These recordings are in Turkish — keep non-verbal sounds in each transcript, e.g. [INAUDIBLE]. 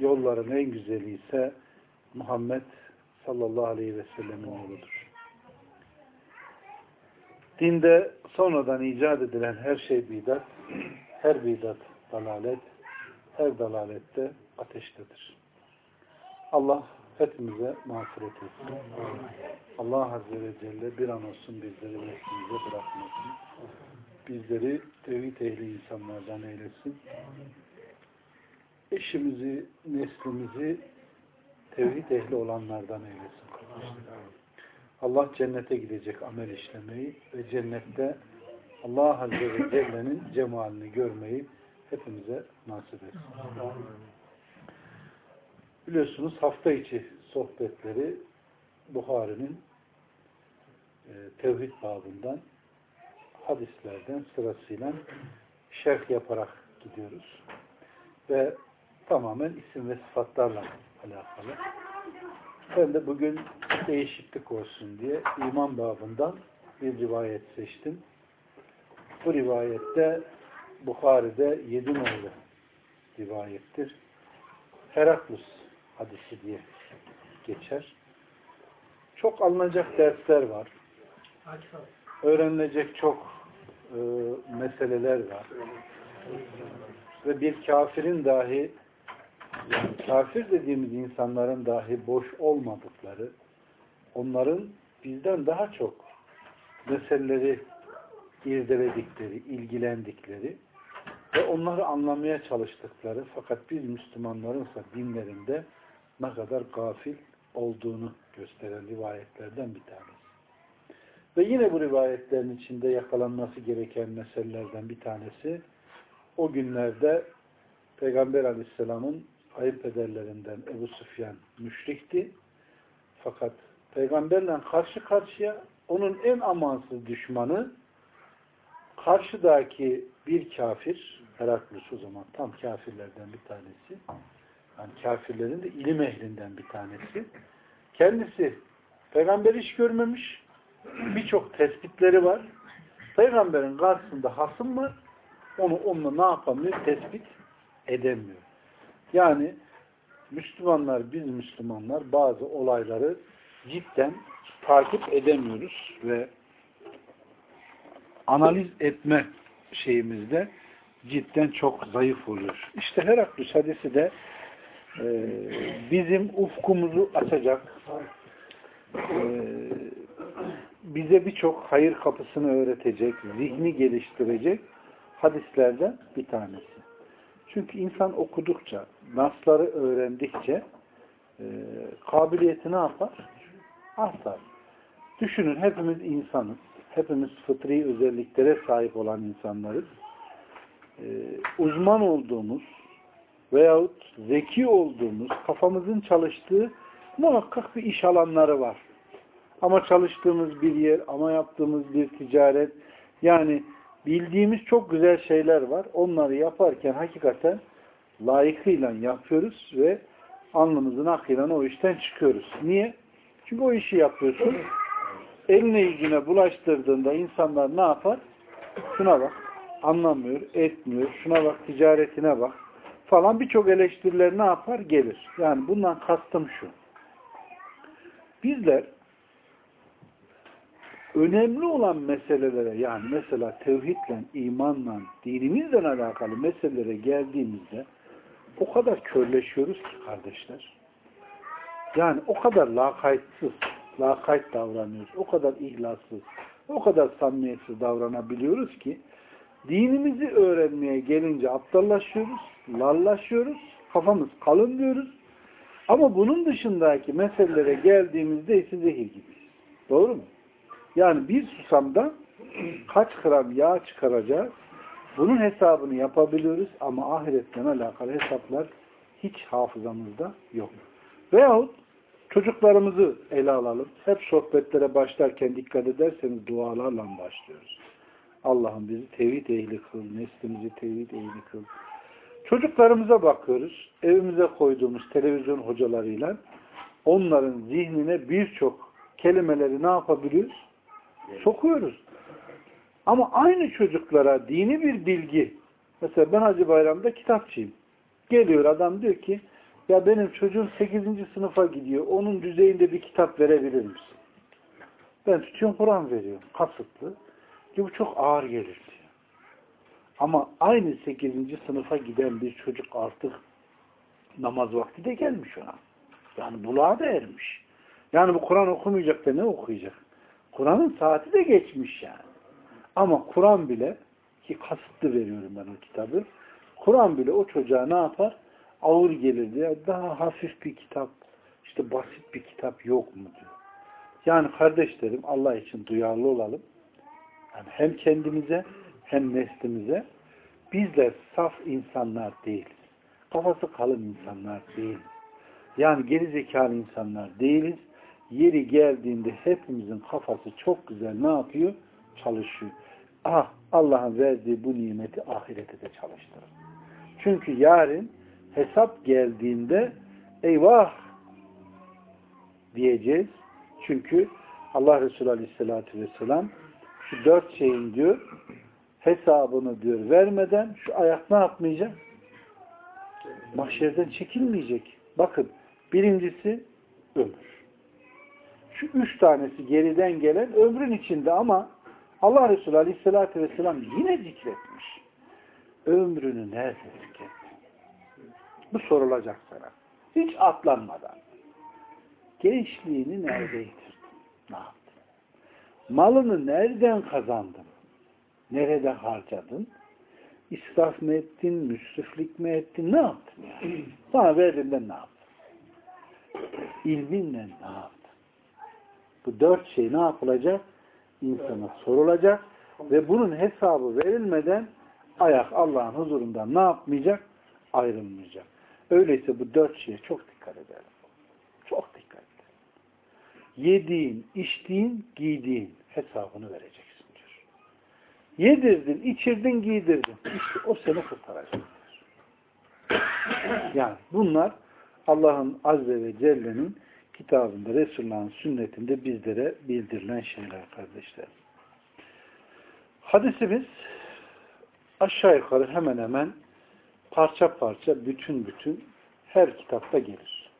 yolların en güzeli ise Muhammed sallallahu aleyhi ve sellemin yoludur. Dinde sonradan icat edilen her şey bidat, her bidat dalalet, her dalalette ateştedir. Allah hepimize mağfiret etsin. Allah Azze ve Celle bir an olsun bizleri neslimize bırakmasın. Bizleri tevhid ehli insanlardan eylesin. Eşimizi, neslimizi tevhid ehli olanlardan eylesin. Allah cennete gidecek amel işlemeyi ve cennette Allah Azze ve Celle'nin cemalini görmeyi hepimize nasip etsin. Biliyorsunuz hafta içi sohbetleri Buhari'nin e, tevhid babından hadislerden sırasıyla şerh yaparak gidiyoruz. Ve tamamen isim ve sıfatlarla alakalı. Ben de bugün değişiklik olsun diye iman babından bir rivayet seçtim. Bu rivayette Bukhari'de yedi nolu rivayettir. Heraklus hadisi diye geçer. Çok alınacak dersler var. Öğrenilecek çok e, meseleler var. Ve bir kafirin dahi kafir dediğimiz insanların dahi boş olmadıkları, onların bizden daha çok meseleleri irdeledikleri, ilgilendikleri ve onları anlamaya çalıştıkları fakat biz Müslümanlarınsa dinlerinde ne kadar gafil olduğunu gösteren rivayetlerden bir tanesi. Ve yine bu rivayetlerin içinde yakalanması gereken meselelerden bir tanesi o günlerde Peygamber Aleyhisselam'ın ayıp ederlerinden Ebu Süfyan müşrikti. Fakat peygamberle karşı karşıya onun en amansız düşmanı karşıdaki bir kafir Heraklus o zaman tam kafirlerden bir tanesi yani kafirlerin de ilim ehlinden bir tanesi. Kendisi peygamber hiç görmemiş birçok tespitleri var. Peygamberin karşısında hasım var onu onunla ne yapamıyor tespit edemiyor yani Müslümanlar, biz Müslümanlar bazı olayları cidden takip edemiyoruz ve analiz etme şeyimizde cidden çok zayıf oluyor. İşte Heraklus hadisi de e, bizim ufkumuzu açacak, e, bize birçok hayır kapısını öğretecek, zihni geliştirecek hadislerden bir tanesi. Çünkü insan okudukça, nasları öğrendikçe e, kabiliyeti ne yapar? Artar. Düşünün hepimiz insanız. Hepimiz fıtri özelliklere sahip olan insanlarız. E, uzman olduğumuz veyahut zeki olduğumuz, kafamızın çalıştığı muhakkak bir iş alanları var. Ama çalıştığımız bir yer, ama yaptığımız bir ticaret, yani bildiğimiz çok güzel şeyler var. Onları yaparken hakikaten layıkıyla yapıyoruz ve alnımızın akıyla o işten çıkıyoruz. Niye? Çünkü o işi yapıyorsun. Eline yüzüne bulaştırdığında insanlar ne yapar? Şuna bak. Anlamıyor, etmiyor. Şuna bak, ticaretine bak. Falan birçok eleştiriler ne yapar? Gelir. Yani bundan kastım şu. Bizler önemli olan meselelere yani mesela tevhidle, imanla, dinimizle alakalı meselelere geldiğimizde o kadar körleşiyoruz ki kardeşler. Yani o kadar lakaytsız, lakayt davranıyoruz. O kadar ihlassız, o kadar samimiyetsiz davranabiliyoruz ki dinimizi öğrenmeye gelince aptallaşıyoruz, lallaşıyoruz, kafamız kalın diyoruz. Ama bunun dışındaki meselelere geldiğimizde ise zehir gibiyiz. Doğru mu? Yani bir susamda kaç gram yağ çıkaracağız bunun hesabını yapabiliyoruz ama ahiretten alakalı hesaplar hiç hafızamızda yok. Veyahut çocuklarımızı ele alalım. Hep sohbetlere başlarken dikkat ederseniz dualarla başlıyoruz. Allah'ım bizi tevhid ehli kıl, neslimizi tevhid ehli kıl. Çocuklarımıza bakıyoruz. Evimize koyduğumuz televizyon hocalarıyla onların zihnine birçok kelimeleri ne yapabiliyoruz? Sokuyoruz. Ama aynı çocuklara dini bir bilgi, mesela ben Hacı Bayram'da kitapçıyım. Geliyor adam diyor ki, ya benim çocuğum 8. sınıfa gidiyor, onun düzeyinde bir kitap verebilir misin? Ben tutuyorum Kur'an veriyorum, kasıtlı. Diyor, bu çok ağır gelir diyor. Ama aynı 8. sınıfa giden bir çocuk artık namaz vakti de gelmiş ona. Yani buluğa da ermiş. Yani bu Kur'an okumayacak da ne okuyacak? Kur'an'ın saati de geçmiş yani. Ama Kur'an bile ki kasıtlı veriyorum ben o kitabı. Kur'an bile o çocuğa ne yapar? Ağır gelir diye daha hafif bir kitap, işte basit bir kitap yok mu diyor. Yani kardeşlerim Allah için duyarlı olalım. Yani hem kendimize hem neslimize bizler saf insanlar değiliz. Kafası kalın insanlar değiliz. Yani geri zekalı insanlar değiliz. Yeri geldiğinde hepimizin kafası çok güzel ne yapıyor? Çalışıyor. Ah Allah'ın verdiği bu nimeti ahirete de çalıştırır. Çünkü yarın hesap geldiğinde eyvah diyeceğiz. Çünkü Allah Resulü Aleyhisselatü Vesselam şu dört şeyin diyor hesabını diyor vermeden şu ayak ne yapmayacak? Mahşerden çekilmeyecek. Bakın birincisi ömür. Şu üç tanesi geriden gelen ömrün içinde ama Allah Resulü Aleyhisselatü Vesselam yine zikretmiş. Ömrünü nerede tükettin? Bu sorulacak sana. Hiç atlanmadan. Gençliğini nerede yitirdin? Ne yaptın? Malını nereden kazandın? Nerede harcadın? İsraf mı ettin? Müsriflik mi ettin? Ne yaptın yani? Sana verdiğinden ne yaptın? İlminle ne yaptın? Bu dört şey ne yapılacak? insana sorulacak ve bunun hesabı verilmeden ayak Allah'ın huzurundan ne yapmayacak? Ayrılmayacak. Öyleyse bu dört şeye çok dikkat edelim. Çok dikkat edelim. Yediğin, içtiğin, giydiğin hesabını vereceksin diyor. Yedirdin, içirdin, giydirdin. İşte o seni kurtaracaktır. Yani bunlar Allah'ın Azze ve Celle'nin kitabında, Resulullah'ın sünnetinde bizlere bildirilen şeyler kardeşler. Hadisimiz aşağı yukarı hemen hemen parça parça, bütün bütün her kitapta gelir.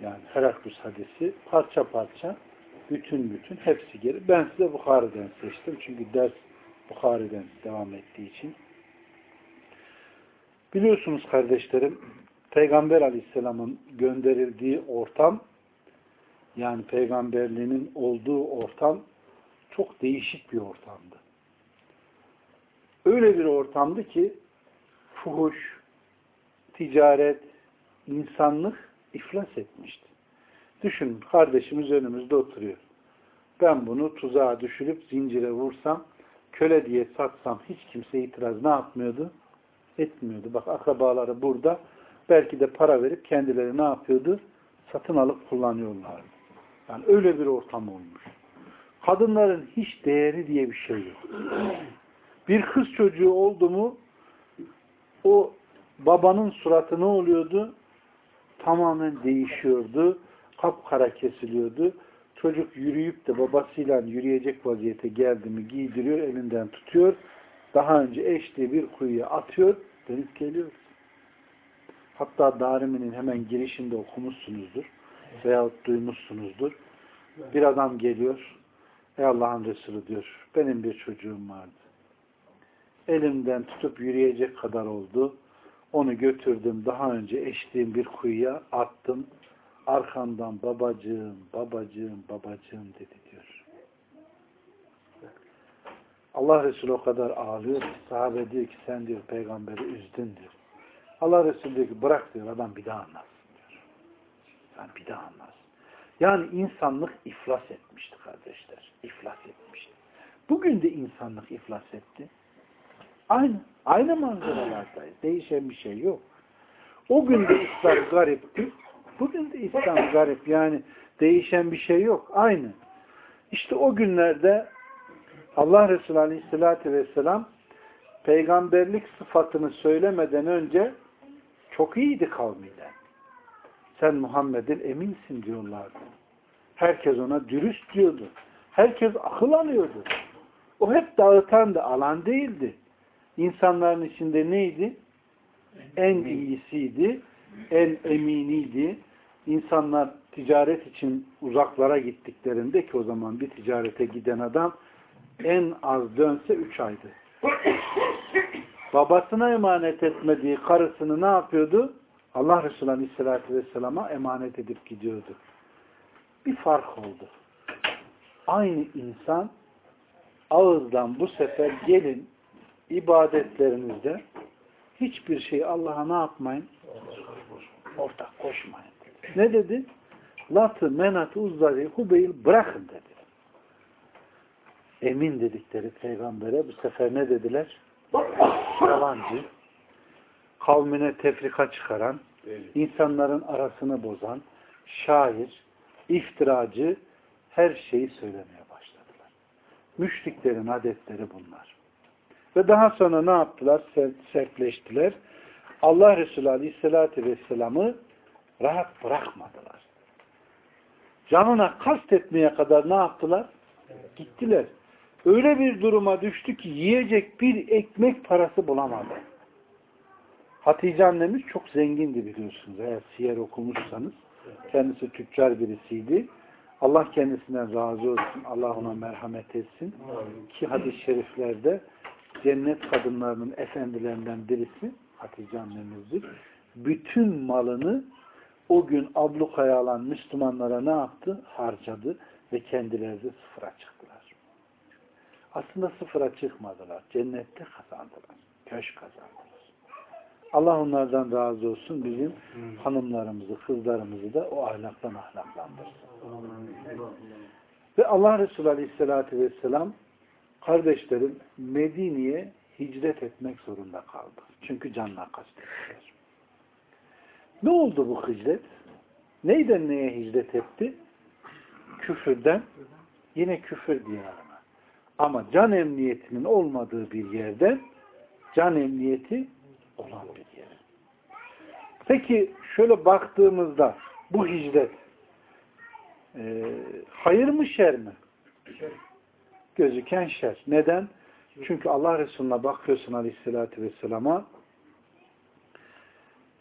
Yani Heraklus hadisi parça parça, bütün bütün hepsi gelir. Ben size Bukhari'den seçtim. Çünkü ders Bukhari'den devam ettiği için. Biliyorsunuz kardeşlerim, Peygamber aleyhisselamın gönderildiği ortam yani peygamberliğinin olduğu ortam çok değişik bir ortamdı. Öyle bir ortamdı ki fuhuş, ticaret, insanlık iflas etmişti. Düşün kardeşimiz önümüzde oturuyor. Ben bunu tuzağa düşürüp zincire vursam, köle diye satsam hiç kimse itiraz ne yapmıyordu? Etmiyordu. Bak akrabaları burada belki de para verip kendileri ne yapıyordu? Satın alıp kullanıyorlar. Yani öyle bir ortam olmuş. Kadınların hiç değeri diye bir şey yok. Bir kız çocuğu oldu mu o babanın suratı ne oluyordu? Tamamen değişiyordu. Kapkara kesiliyordu. Çocuk yürüyüp de babasıyla yürüyecek vaziyete geldi mi giydiriyor, elinden tutuyor. Daha önce eşli bir kuyuya atıyor, dönüp geliyor. Hatta Darimi'nin hemen girişinde okumuşsunuzdur. Veyahut duymuşsunuzdur. Bir adam geliyor. Ey Allah'ın Resulü diyor. Benim bir çocuğum vardı. Elimden tutup yürüyecek kadar oldu. Onu götürdüm. Daha önce eştiğim bir kuyuya attım. Arkamdan babacığım, babacığım, babacığım dedi diyor. Allah Resulü o kadar ağlıyor ki sahabe diyor ki sen diyor peygamberi üzdün diyor. Allah Resulü diyor ki bırak diyor adam bir daha anlatsın diyor. Yani bir daha anlatsın. Yani insanlık iflas etmişti kardeşler. İflas etmişti. Bugün de insanlık iflas etti. Aynı. Aynı manzaralardayız. Değişen bir şey yok. O gün de İslam garipti. Bugün de İslam garip. Yani değişen bir şey yok. Aynı. İşte o günlerde Allah Resulü Aleyhisselatü Vesselam peygamberlik sıfatını söylemeden önce çok iyiydi kavmiyle. Sen Muhammed'in eminsin diyorlardı. Herkes ona dürüst diyordu. Herkes akıl alıyordu. O hep dağıtan da alan değildi. İnsanların içinde neydi? En iyisiydi, en eminiydi. İnsanlar ticaret için uzaklara gittiklerinde ki o zaman bir ticarete giden adam en az dönse üç aydı. Babasına emanet etmediği karısını ne yapıyordu? Allah Resulü Aleyhisselatü Vesselam'a emanet edip gidiyordu. Bir fark oldu. Aynı insan ağızdan bu sefer gelin ibadetlerinizde hiçbir şey Allah'a ne yapmayın? Ortak koşmayın. Ne dedi? Latı, menatı, uzzari, hubeyil bırakın dedi. Emin dedikleri peygambere bu sefer ne dediler? Yalancı, kavmine tefrika çıkaran, insanların arasını bozan, şair, iftiracı her şeyi söylemeye başladılar. Müşriklerin adetleri bunlar. Ve daha sonra ne yaptılar? Sertleştiler. Allah Resulü Aleyhisselatü Vesselam'ı rahat bırakmadılar. Canına kastetmeye kadar ne yaptılar? Gittiler. Öyle bir duruma düştü ki yiyecek bir ekmek parası bulamadı. Hatice annemiz çok zengindi biliyorsunuz. Eğer siyer okumuşsanız. Kendisi tüccar birisiydi. Allah kendisinden razı olsun. Allah ona merhamet etsin. Ki hadis-i şeriflerde cennet kadınlarının efendilerinden birisi Hatice annemizdir. Bütün malını o gün ablukaya alan Müslümanlara ne yaptı? Harcadı ve kendileri de sıfıra çıktılar. Aslında sıfıra çıkmadılar. Cennette kazandılar. Köşk kazandılar. Allah onlardan razı olsun. Bizim hanımlarımızı, kızlarımızı da o ahlaktan ahlaklandırsın. Ve Allah Resulü Aleyhisselatü Vesselam kardeşlerim Medine'ye hicret etmek zorunda kaldı. Çünkü canına kastettiler. Ne oldu bu hicret? Neyden neye hicret etti? Küfürden yine küfür diyarına. Ama can emniyetinin olmadığı bir yerden can emniyeti olan bir yer. Peki şöyle baktığımızda bu hicret e, hayır mı şer mi? Gözüken şer. Neden? Çünkü Allah Resulü'ne bakıyorsun Aleyhisselatü Vesselam'a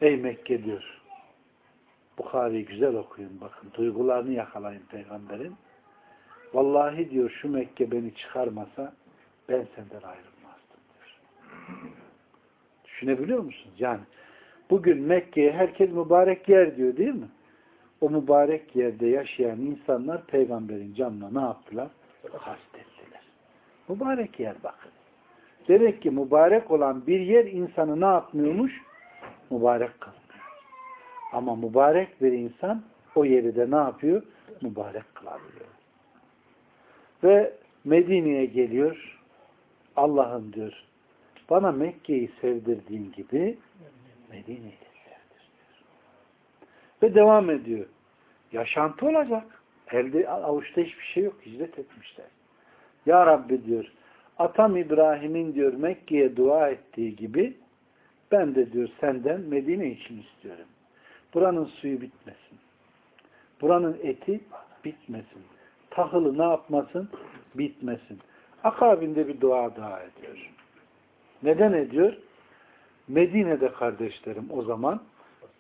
Ey Mekke diyor Bukhari'yi güzel okuyun bakın. Duygularını yakalayın peygamberin. Vallahi diyor şu Mekke beni çıkarmasa ben senden ayrılmazdım diyor. Düşünebiliyor musunuz? Yani bugün Mekke'ye herkes mübarek yer diyor değil mi? O mübarek yerde yaşayan insanlar peygamberin canına ne yaptılar? Kastettiler. Mübarek yer bakın. Demek ki mübarek olan bir yer insanı ne yapmıyormuş? Mübarek kılmıyor. Ama mübarek bir insan o yeri de ne yapıyor? Mübarek kılabiliyor. Ve Medine'ye geliyor. Allah'ım diyor bana Mekke'yi sevdirdiğin gibi Medine'yi de sevdir. Ve devam ediyor. Yaşantı olacak. Elde avuçta hiçbir şey yok. Hicret etmişler. Ya Rabbi diyor Atam İbrahim'in diyor Mekke'ye dua ettiği gibi ben de diyor senden Medine için istiyorum. Buranın suyu bitmesin. Buranın eti bitmesin. Tahılı ne yapmasın? Bitmesin. Akabinde bir dua daha ediyor. Neden ediyor? Medine'de kardeşlerim o zaman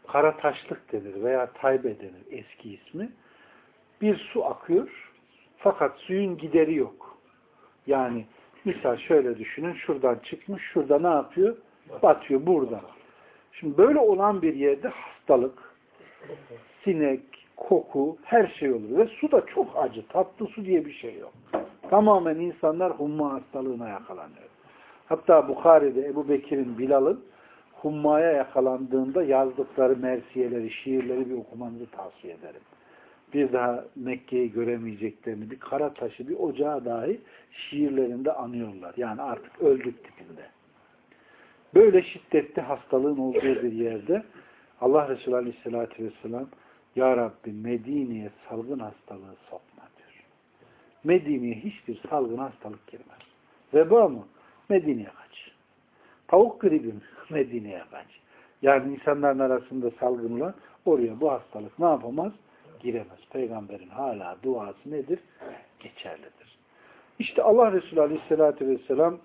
Karataşlık denir veya Taybe denir eski ismi. Bir su akıyor fakat suyun gideri yok. Yani misal şöyle düşünün şuradan çıkmış şurada ne yapıyor? Batıyor burada. Şimdi böyle olan bir yerde hastalık, sinek, koku, her şey olur. Ve su da çok acı. Tatlı su diye bir şey yok. Tamamen insanlar humma hastalığına yakalanıyor. Hatta Bukhari'de Ebu Bekir'in Bilal'ın hummaya yakalandığında yazdıkları mersiyeleri, şiirleri bir okumanızı tavsiye ederim. Bir daha Mekke'yi göremeyeceklerini, bir kara taşı, bir ocağı dahi şiirlerinde anıyorlar. Yani artık öldük tipinde. Böyle şiddetli hastalığın olduğu bir yerde Allah Resulü Aleyhisselatü Vesselam Ya Rabbi Medine'ye salgın hastalığı sokma diyor. Medine'ye hiçbir salgın hastalık girmez. Veba mı? Medine'ye kaç. Tavuk gribi mi? [LAUGHS] Medine'ye kaç. Yani insanların arasında salgınlar oraya bu hastalık ne yapamaz? Giremez. Peygamberin hala duası nedir? Geçerlidir. İşte Allah Resulü Aleyhisselatü Vesselam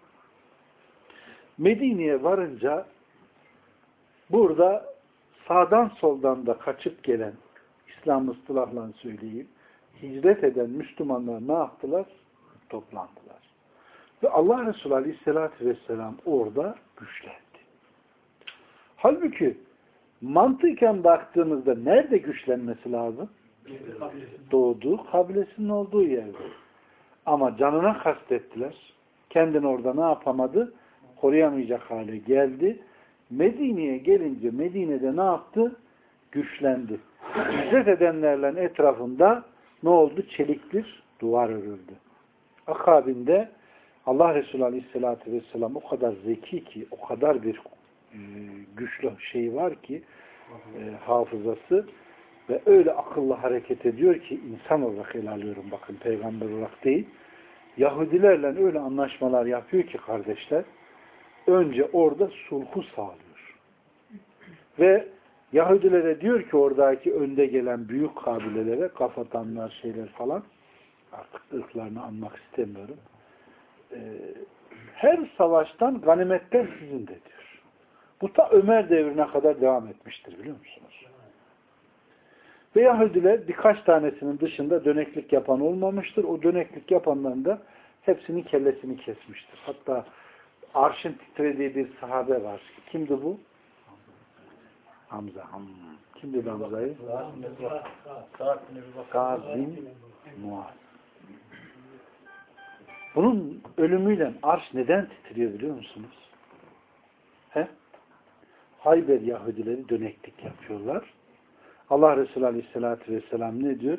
Medine'ye varınca burada sağdan soldan da kaçıp gelen İslam ıstılahla söyleyeyim hicret eden Müslümanlar ne yaptılar? Toplandılar. Ve Allah Resulü Aleyhisselatü Vesselam orada güçlendi. Halbuki mantıken baktığımızda nerede güçlenmesi lazım? Doğduğu kabilesinin olduğu yerde. Ama canına kastettiler. Kendini orada ne yapamadı? Koruyamayacak hale geldi. Medine'ye gelince Medine'de ne yaptı? Güçlendi. Hicret edenlerle etrafında ne oldu? Çeliktir, duvar örüldü. Akabinde Allah Resulü Aleyhisselatü Vesselam o kadar zeki ki, o kadar bir e, güçlü şey var ki e, hafızası ve öyle akıllı hareket ediyor ki insan olarak ele alıyorum bakın peygamber olarak değil. Yahudilerle öyle anlaşmalar yapıyor ki kardeşler önce orada sulhu sağlıyor. Ve Yahudilere diyor ki oradaki önde gelen büyük kabilelere kafatanlar şeyler falan artık ırklarını anmak istemiyorum. Ee, her savaştan ganimetten sizin de diyor. Bu ta Ömer devrine kadar devam etmiştir biliyor musunuz? Ve Yahudiler birkaç tanesinin dışında döneklik yapan olmamıştır. O döneklik yapanların da hepsinin kellesini kesmiştir. Hatta arşın titrediği bir sahabe var. Kimdi bu? Hamza. Hmm. Kimdi Hamza'yı? Gazin Muaz. Bunun ölümüyle arş neden titriyor biliyor musunuz? He? Hayber Yahudileri döneklik yapıyorlar. Allah Resulü Aleyhisselatü Vesselam ne diyor?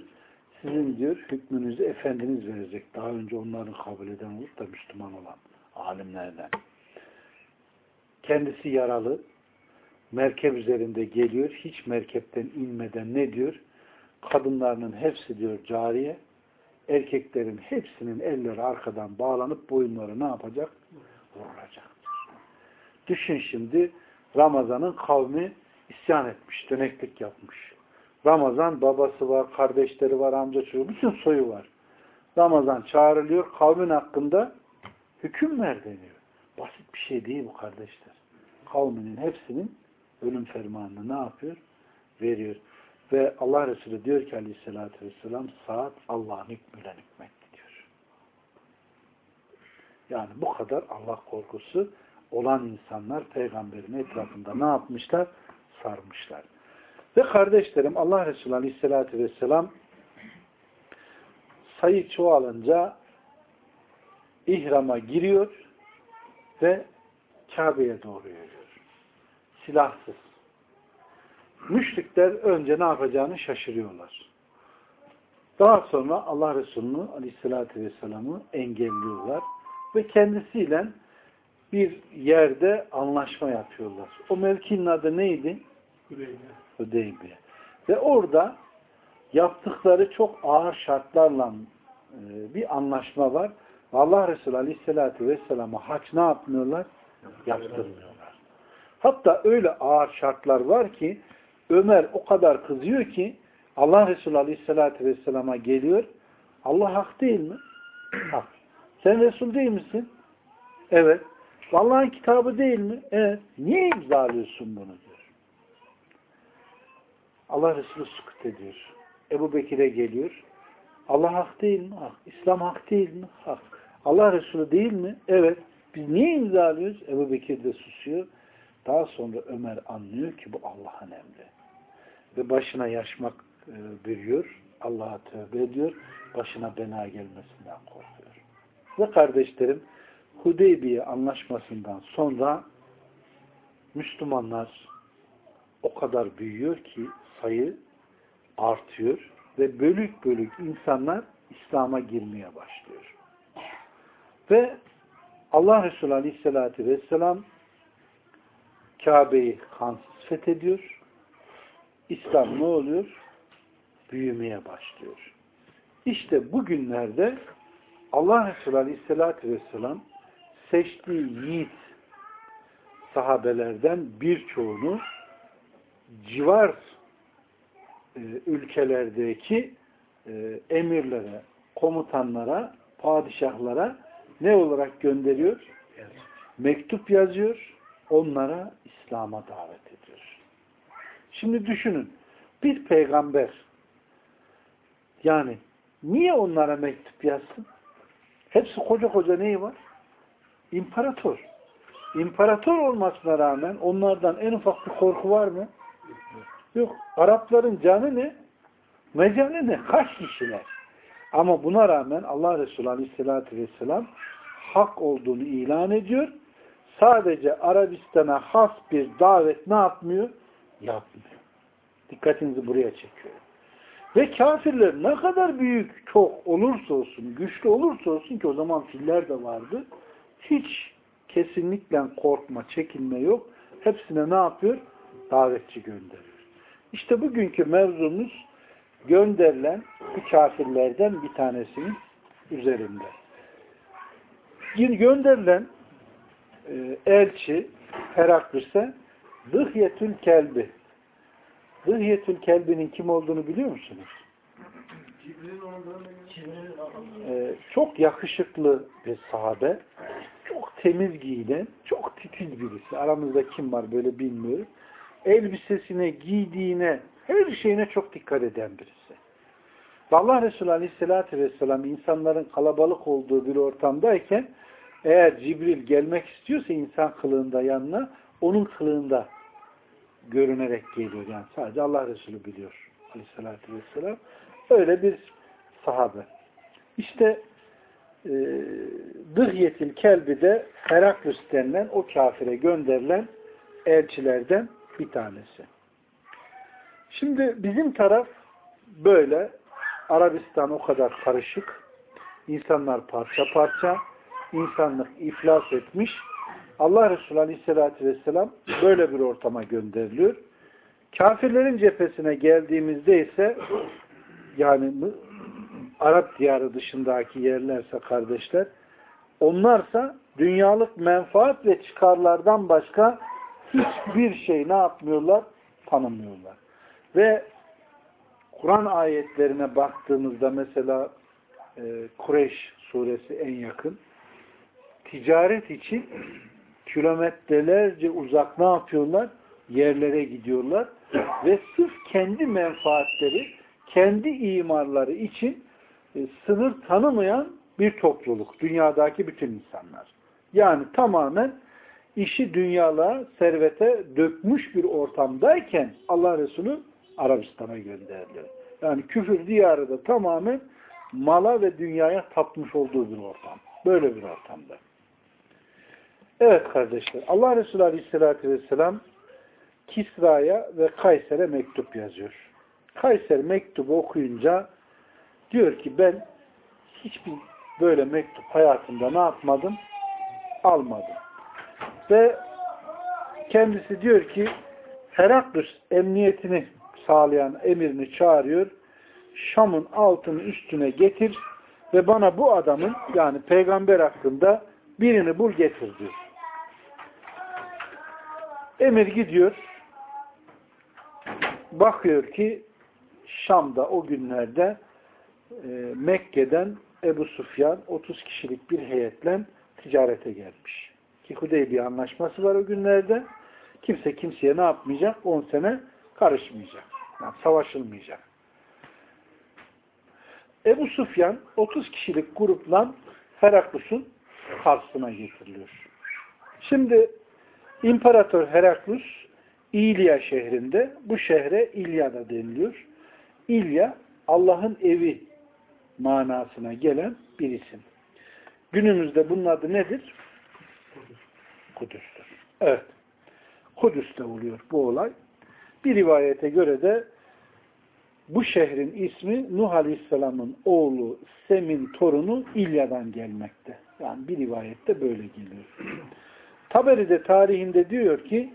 Sizin diyor hükmünüzü Efendiniz verecek. Daha önce onların kabul eden olup da Müslüman olan alimlerden. Kendisi yaralı. Merkep üzerinde geliyor. Hiç merkepten inmeden ne diyor? Kadınlarının hepsi diyor cariye. Erkeklerin hepsinin elleri arkadan bağlanıp boyunları ne yapacak? Vurulacak. Düşün şimdi Ramazan'ın kavmi isyan etmiş, döneklik yapmış. Ramazan babası var, kardeşleri var, amca çocuğu, bütün soyu var. Ramazan çağrılıyor, kavmin hakkında hüküm ver deniyor. Basit bir şey değil bu kardeşler. Kavminin hepsinin ölüm fermanını ne yapıyor? Veriyor. Ve Allah Resulü diyor ki aleyhissalatü vesselam saat Allah'ın hükmüyle hükmetti diyor. Yani bu kadar Allah korkusu olan insanlar peygamberin etrafında ne yapmışlar? Sarmışlar. Ve kardeşlerim Allah Resulü Aleyhisselatü Vesselam sayı çoğalınca ihrama giriyor ve Kabe'ye doğru yürüyor. Silahsız. Müşrikler önce ne yapacağını şaşırıyorlar. Daha sonra Allah Resulü'nü Aleyhisselatü Vesselam'ı engelliyorlar ve kendisiyle bir yerde anlaşma yapıyorlar. O mevkinin adı neydi? Hüdeybiye. Ve orada yaptıkları çok ağır şartlarla e, bir anlaşma var. Allah Resulü Aleyhisselatü Vesselam'a haç ne yapmıyorlar? Yaptırmıyorlar. Hatta öyle ağır şartlar var ki Ömer o kadar kızıyor ki Allah Resulü Aleyhisselatü Vesselam'a geliyor. Allah hak değil mi? [CLEARS THROAT] Hak. Sen Resul değil misin? Evet. Allah'ın kitabı değil mi? Evet. Niye imzalıyorsun bunu diyor. Allah Resulü sükut ediyor. Ebu Bekir'e geliyor. Allah hak değil mi? Hak. İslam hak değil mi? Hak. Allah Resulü değil mi? Evet. Biz niye imzalıyoruz? Ebu Bekir de susuyor. Daha sonra Ömer anlıyor ki bu Allah'ın emri. Ve başına yaşmak e, bürüyor. Allah'a tövbe ediyor. Başına bela gelmesinden korkuyor. Ve kardeşlerim Hudeybiye anlaşmasından sonra Müslümanlar o kadar büyüyor ki sayı artıyor ve bölük bölük insanlar İslam'a girmeye başlıyor. Ve Allah Resulü Aleyhisselatü Vesselam Kabe'yi kansız fethediyor İslam ne oluyor? Büyümeye başlıyor. İşte bugünlerde Allah Resulü Aleyhisselatü Vesselam seçtiği yiğit sahabelerden birçoğunu civar e, ülkelerdeki e, emirlere, komutanlara, padişahlara ne olarak gönderiyor? Mektup yazıyor, onlara İslam'a davet ediyor. Şimdi düşünün, bir peygamber yani niye onlara mektup yazsın? Hepsi koca koca neyi var? İmparator. İmparator olmasına rağmen onlardan en ufak bir korku var mı? Yok. Arapların canı ne? Mecali ne? Kaç kişiler? Ama buna rağmen Allah Resulü Aleyhisselatü Vesselam hak olduğunu ilan ediyor. Sadece Arabistan'a has bir davet ne yapmıyor? Yapmıyor. Dikkatinizi buraya çekiyor. Ve kafirler ne kadar büyük, çok olursa olsun, güçlü olursa olsun ki o zaman filler de vardı. Hiç kesinlikle korkma, çekinme yok. Hepsine ne yapıyor? Davetçi gönderiyor. İşte bugünkü mevzumuz gönderilen bu kafirlerden bir tanesinin üzerinde. Gönderilen e, elçi Heraklis'e Dıhyetül Kelbi Dıhyetül Kelbi'nin kim olduğunu biliyor musunuz? Ee, çok yakışıklı bir sahabe. Çok temiz giyinen, çok titiz birisi. Aramızda kim var böyle bilmiyorum. Elbisesine, giydiğine, her şeyine çok dikkat eden birisi. Allah Resulü Aleyhisselatü Vesselam insanların kalabalık olduğu bir ortamdayken eğer Cibril gelmek istiyorsa insan kılığında yanına onun kılığında görünerek geliyor. Yani sadece Allah Resulü biliyor. Aleyhissalatü vesselam. Öyle bir sahabe. İşte e, Dıhyetil Kelbi de Heraklus denilen o kafire gönderilen elçilerden bir tanesi. Şimdi bizim taraf böyle Arabistan o kadar karışık. İnsanlar parça parça. İnsanlık iflas etmiş. Allah Resulü Aleyhisselatü Vesselam böyle bir ortama gönderiliyor. Kafirlerin cephesine geldiğimizde ise yani Arap diyarı dışındaki yerlerse kardeşler onlarsa dünyalık menfaat ve çıkarlardan başka hiçbir şey ne yapmıyorlar? Tanımıyorlar. Ve Kur'an ayetlerine baktığımızda mesela e, Kureyş suresi en yakın ticaret için kilometrelerce uzak ne yapıyorlar? Yerlere gidiyorlar ve sırf kendi menfaatleri, kendi imarları için e, sınır tanımayan bir topluluk. Dünyadaki bütün insanlar. Yani tamamen işi dünyalığa, servete dökmüş bir ortamdayken Allah Resulü Arabistan'a gönderdi. Yani küfür diyarı da tamamen mala ve dünyaya tapmış olduğu bir ortam. Böyle bir ortamda. Evet kardeşler, Allah Resulü Aleyhisselatü Vesselam Kisra'ya ve Kayser'e mektup yazıyor. Kayser mektubu okuyunca diyor ki ben hiçbir böyle mektup hayatımda ne yapmadım? Almadım. Ve kendisi diyor ki Heraklus emniyetini sağlayan emirini çağırıyor. Şam'ın altını üstüne getir ve bana bu adamın yani peygamber hakkında birini bul getir diyor. Emir gidiyor. Bakıyor ki Şam'da o günlerde e, Mekke'den Ebu Sufyan 30 kişilik bir heyetle ticarete gelmiş. Ki Hudeybiye anlaşması var o günlerde. Kimse kimseye ne yapmayacak? 10 sene karışmayacak. Yani savaşılmayacak. Ebu Sufyan 30 kişilik grupla Heraklus'un karşısına getiriliyor. Şimdi İmparator Heraklus İlya şehrinde, bu şehre İlya da deniliyor. İlya Allah'ın evi manasına gelen bir isim. Günümüzde bunun adı nedir? Kudüs'tür. Evet. Kudüs'te oluyor bu olay. Bir rivayete göre de bu şehrin ismi Nuh Aleyhisselam'ın oğlu Sem'in torunu İlya'dan gelmekte. Yani bir rivayette böyle geliyor. Taberi de tarihinde diyor ki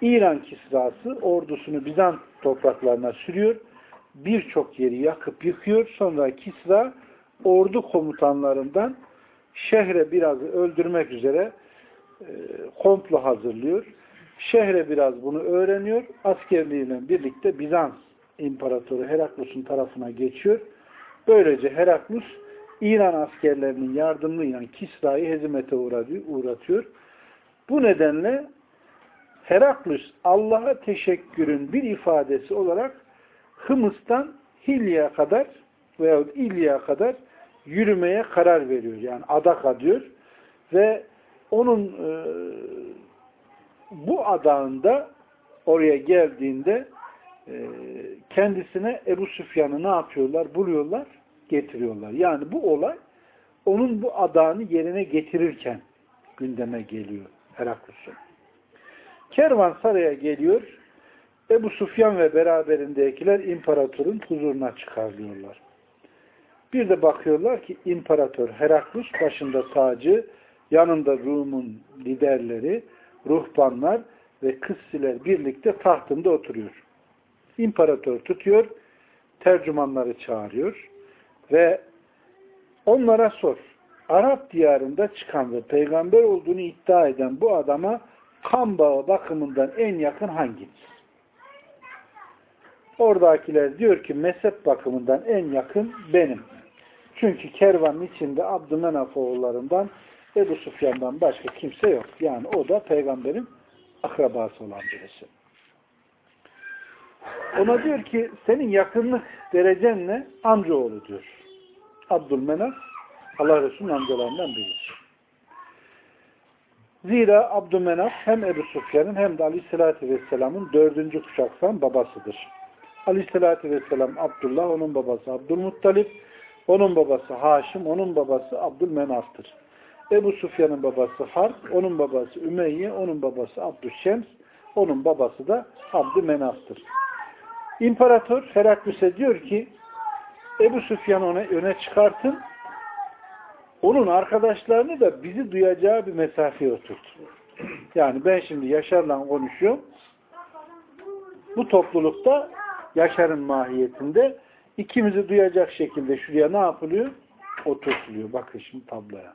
İran Kisrası ordusunu Bizans topraklarına sürüyor. Birçok yeri yakıp yıkıyor. Sonra Kisra ordu komutanlarından şehre birazı öldürmek üzere e, komplo hazırlıyor. Şehre biraz bunu öğreniyor. Askerliğiyle birlikte Bizans İmparatoru Heraklus'un tarafına geçiyor. Böylece Heraklus İran askerlerinin yardımıyla Kisra'yı hezimete uğratıyor. Bu nedenle Heraklus Allah'a teşekkürün bir ifadesi olarak Hımıs'tan Hilya'ya kadar veyahut İlya'ya kadar yürümeye karar veriyor. Yani adak adıyor ve onun e, bu adağında oraya geldiğinde e, kendisine Ebu Süfyan'ı ne yapıyorlar? Buluyorlar, getiriyorlar. Yani bu olay onun bu adağını yerine getirirken gündeme geliyor Heraklus'un. Kervan saraya geliyor. Ebu Sufyan ve beraberindekiler imparatorun huzuruna çıkarılıyorlar. Bir de bakıyorlar ki imparator Heraklus başında tacı, yanında Rum'un liderleri, ruhbanlar ve kıssiler birlikte tahtında oturuyor. İmparator tutuyor, tercümanları çağırıyor ve onlara sor. Arap diyarında çıkan ve peygamber olduğunu iddia eden bu adama kan bağı bakımından en yakın hanginiz? Oradakiler diyor ki mezhep bakımından en yakın benim. Çünkü kervanın içinde Abdümenaf oğullarından Ebu Sufyan'dan başka kimse yok. Yani o da peygamberin akrabası olan birisi. Ona diyor ki senin yakınlık derecen ne? Amcaoğlu diyor. Abdülmenaf Allah Resulü'nün amcalarından birisi. Zira Abdümenaf hem Ebu Sufyan'ın hem de Aleyhisselatü Vesselam'ın dördüncü kuşaktan babasıdır. Aleyhisselatü Vesselam Abdullah, onun babası Abdülmuttalip, onun babası Haşim, onun babası Abdülmenaf'tır. Ebu Sufyan'ın babası Harp, onun babası Ümeyye, onun babası Abdüşşems, onun babası da Abdümenaf'tır. İmparator Heraklus'e diyor ki Ebu Süfyan'ı ona öne çıkartın onun arkadaşlarını da bizi duyacağı bir mesafeye oturt. Yani ben şimdi Yaşar'la konuşuyorum. Bu toplulukta Yaşar'ın mahiyetinde ikimizi duyacak şekilde şuraya ne yapılıyor? Oturtuluyor. Bakın şimdi tabloya.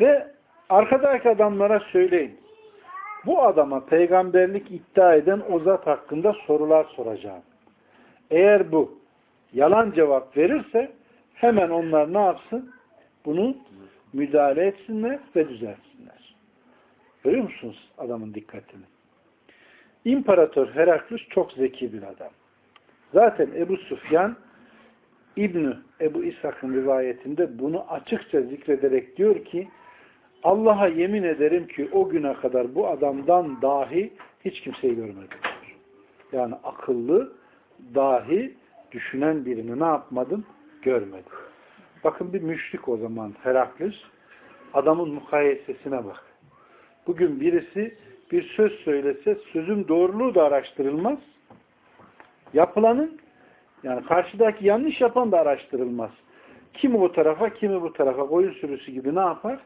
Ve arkadaki adamlara söyleyin. Bu adama peygamberlik iddia eden o zat hakkında sorular soracağım. Eğer bu yalan cevap verirse hemen onlar ne yapsın? Bunu müdahale etsinler ve düzeltsinler. Görüyor musunuz adamın dikkatini? İmparator Heraklus çok zeki bir adam. Zaten Ebu Sufyan İbnü Ebu İshak'ın rivayetinde bunu açıkça zikrederek diyor ki Allah'a yemin ederim ki o güne kadar bu adamdan dahi hiç kimseyi görmedim. Yani akıllı, dahi, düşünen birini ne yapmadım? Görmedim. Bakın bir müşrik o zaman Heraklius. Adamın mukayesesine bak. Bugün birisi bir söz söylese sözün doğruluğu da araştırılmaz. Yapılanın yani karşıdaki yanlış yapan da araştırılmaz. Kimi o tarafa, kimi bu tarafa koyun sürüsü gibi ne yapar?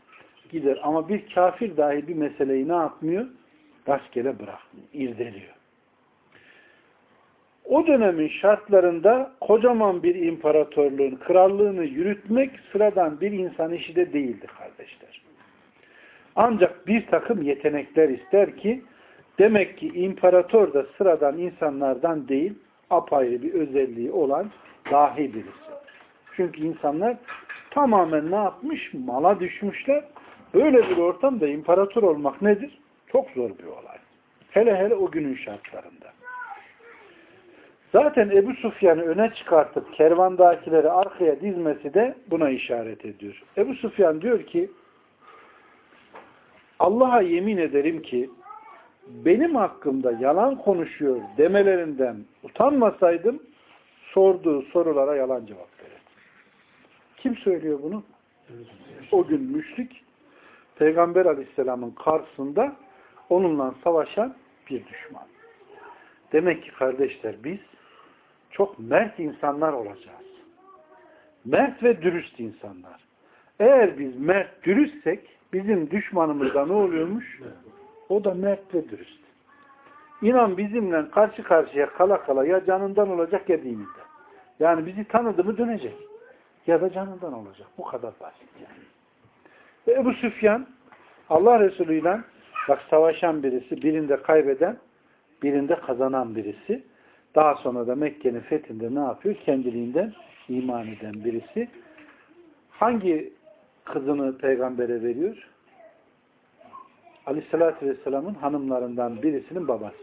Gider. Ama bir kafir dahi bir meseleyi ne yapmıyor? Rastgele bırakmıyor. irdeliyor. O dönemin şartlarında kocaman bir imparatorluğun krallığını yürütmek sıradan bir insan işi de değildi kardeşler. Ancak bir takım yetenekler ister ki demek ki imparator da sıradan insanlardan değil apayrı bir özelliği olan dahi birisi. Çünkü insanlar tamamen ne yapmış? Mala düşmüşler. Böyle bir ortamda imparator olmak nedir? Çok zor bir olay. Hele hele o günün şartlarında. Zaten Ebu Sufyan'ı öne çıkartıp kervandakileri arkaya dizmesi de buna işaret ediyor. Ebu Sufyan diyor ki Allah'a yemin ederim ki benim hakkımda yalan konuşuyor demelerinden utanmasaydım sorduğu sorulara yalan cevap verirdim. Kim söylüyor bunu? O gün müşrik Peygamber Aleyhisselam'ın karşısında onunla savaşan bir düşman. Demek ki kardeşler biz çok mert insanlar olacağız. Mert ve dürüst insanlar. Eğer biz mert dürüstsek bizim düşmanımız da ne oluyormuş? O da mert ve dürüst. İnan bizimle karşı karşıya kala kala ya canından olacak ya dininden. Yani bizi tanıdı mı dönecek. Ya da canından olacak. Bu kadar basit yani. Ve Ebu Süfyan Allah Resulü ile bak savaşan birisi, birinde kaybeden, birinde kazanan birisi. Daha sonra da Mekke'nin fethinde ne yapıyor? Kendiliğinden iman eden birisi. Hangi kızını peygambere veriyor? Aleyhissalatü Vesselam'ın hanımlarından birisinin babası.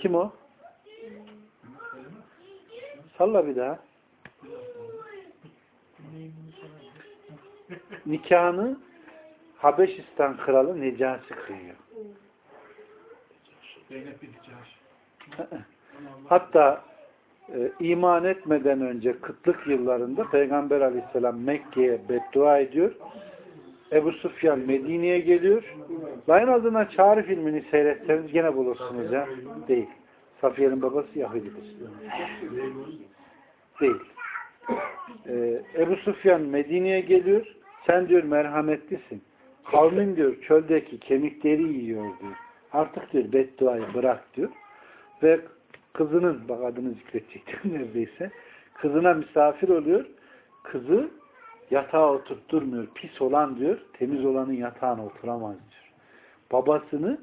Kim o? Salla bir daha. Nikahını Habeşistan kralı Necasi kıyıyor. Hatta e, iman etmeden önce kıtlık yıllarında Peygamber aleyhisselam Mekke'ye beddua ediyor. Ebu Sufyan Medine'ye geliyor. La en azından Çağrı filmini seyretseniz gene bulursunuz ya. Değil. Safiye'nin babası Yahudidir. Değil. Ee, Ebu Sufyan Medine'ye geliyor. Sen diyor merhametlisin. Kavmin diyor çöldeki kemikleri yiyor diyor. Artık diyor bedduayı bırak diyor. Ve kızının, bak adını zikredecektim [LAUGHS] neredeyse. Kızına misafir oluyor. Kızı yatağa oturtturmuyor. Pis olan diyor, temiz olanın yatağına oturamaz diyor. Babasını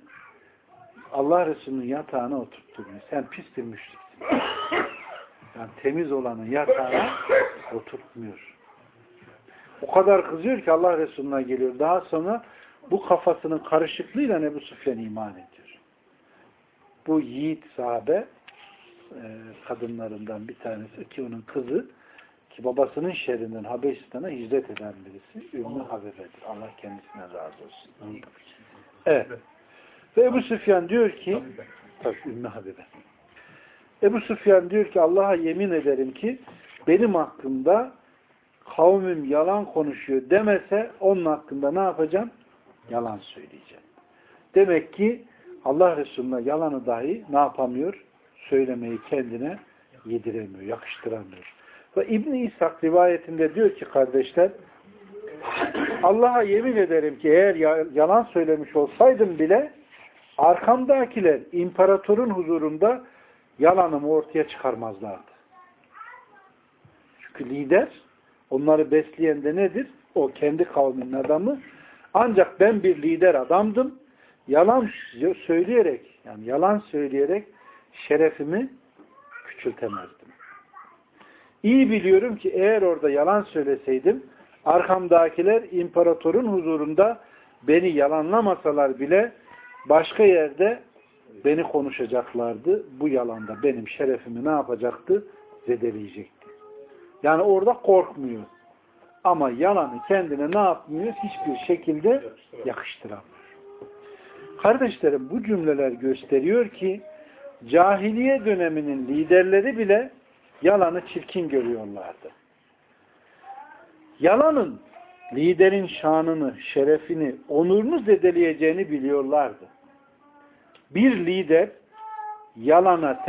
Allah Resulü'nün yatağına oturtturmuyor. Sen pis bir müşriksin. Yani temiz olanın yatağına oturtmuyor. O kadar kızıyor ki Allah Resulü'ne geliyor. Daha sonra bu kafasının karışıklığıyla Ebu Süfyan iman ediyor. Bu yiğit sahabe kadınlarından bir tanesi ki onun kızı ki babasının şerrinden Habeşistan'a hicret eden birisi Ümmü Habibe'dir. Allah kendisine razı olsun. Evet. Ve Ebu Süfyan diyor ki tabii Ümmü Habibe. Ebu Süfyan diyor ki Allah'a yemin ederim ki benim hakkımda kavmim yalan konuşuyor demese onun hakkında ne yapacağım? Yalan söyleyeceğim. Demek ki Allah Resulü'ne yalanı dahi ne yapamıyor? Söylemeyi kendine yediremiyor, yakıştıramıyor. Ve İbn-i İshak rivayetinde diyor ki kardeşler Allah'a yemin ederim ki eğer yalan söylemiş olsaydım bile arkamdakiler imparatorun huzurunda yalanımı ortaya çıkarmazlardı. Çünkü lider onları besleyen de nedir? O kendi kavminin adamı. Ancak ben bir lider adamdım. Yalan söyleyerek yani yalan söyleyerek şerefimi küçültemezdim. İyi biliyorum ki eğer orada yalan söyleseydim arkamdakiler imparatorun huzurunda beni yalanlamasalar bile başka yerde beni konuşacaklardı. Bu yalanda benim şerefimi ne yapacaktı? Zedeleyecekti. Yani orada korkmuyor. Ama yalanı kendine ne yapmıyor? Hiçbir şekilde yakıştıramıyor. Kardeşlerim bu cümleler gösteriyor ki cahiliye döneminin liderleri bile yalanı çirkin görüyorlardı. Yalanın liderin şanını, şerefini, onurunu zedeleyeceğini biliyorlardı. Bir lider yalana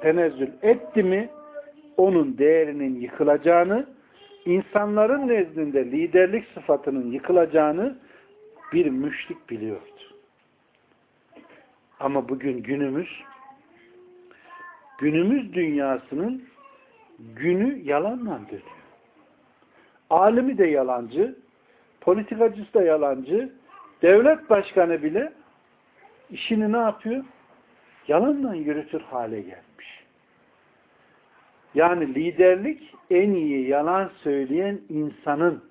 tenezzül etti mi onun değerinin yıkılacağını, insanların nezdinde liderlik sıfatının yıkılacağını bir müşrik biliyordu. Ama bugün günümüz günümüz dünyasının günü yalanla dönüyor. Alimi de yalancı, politikacısı da yalancı, devlet başkanı bile işini ne yapıyor? Yalanla yürütür hale gelmiş. Yani liderlik en iyi yalan söyleyen insanın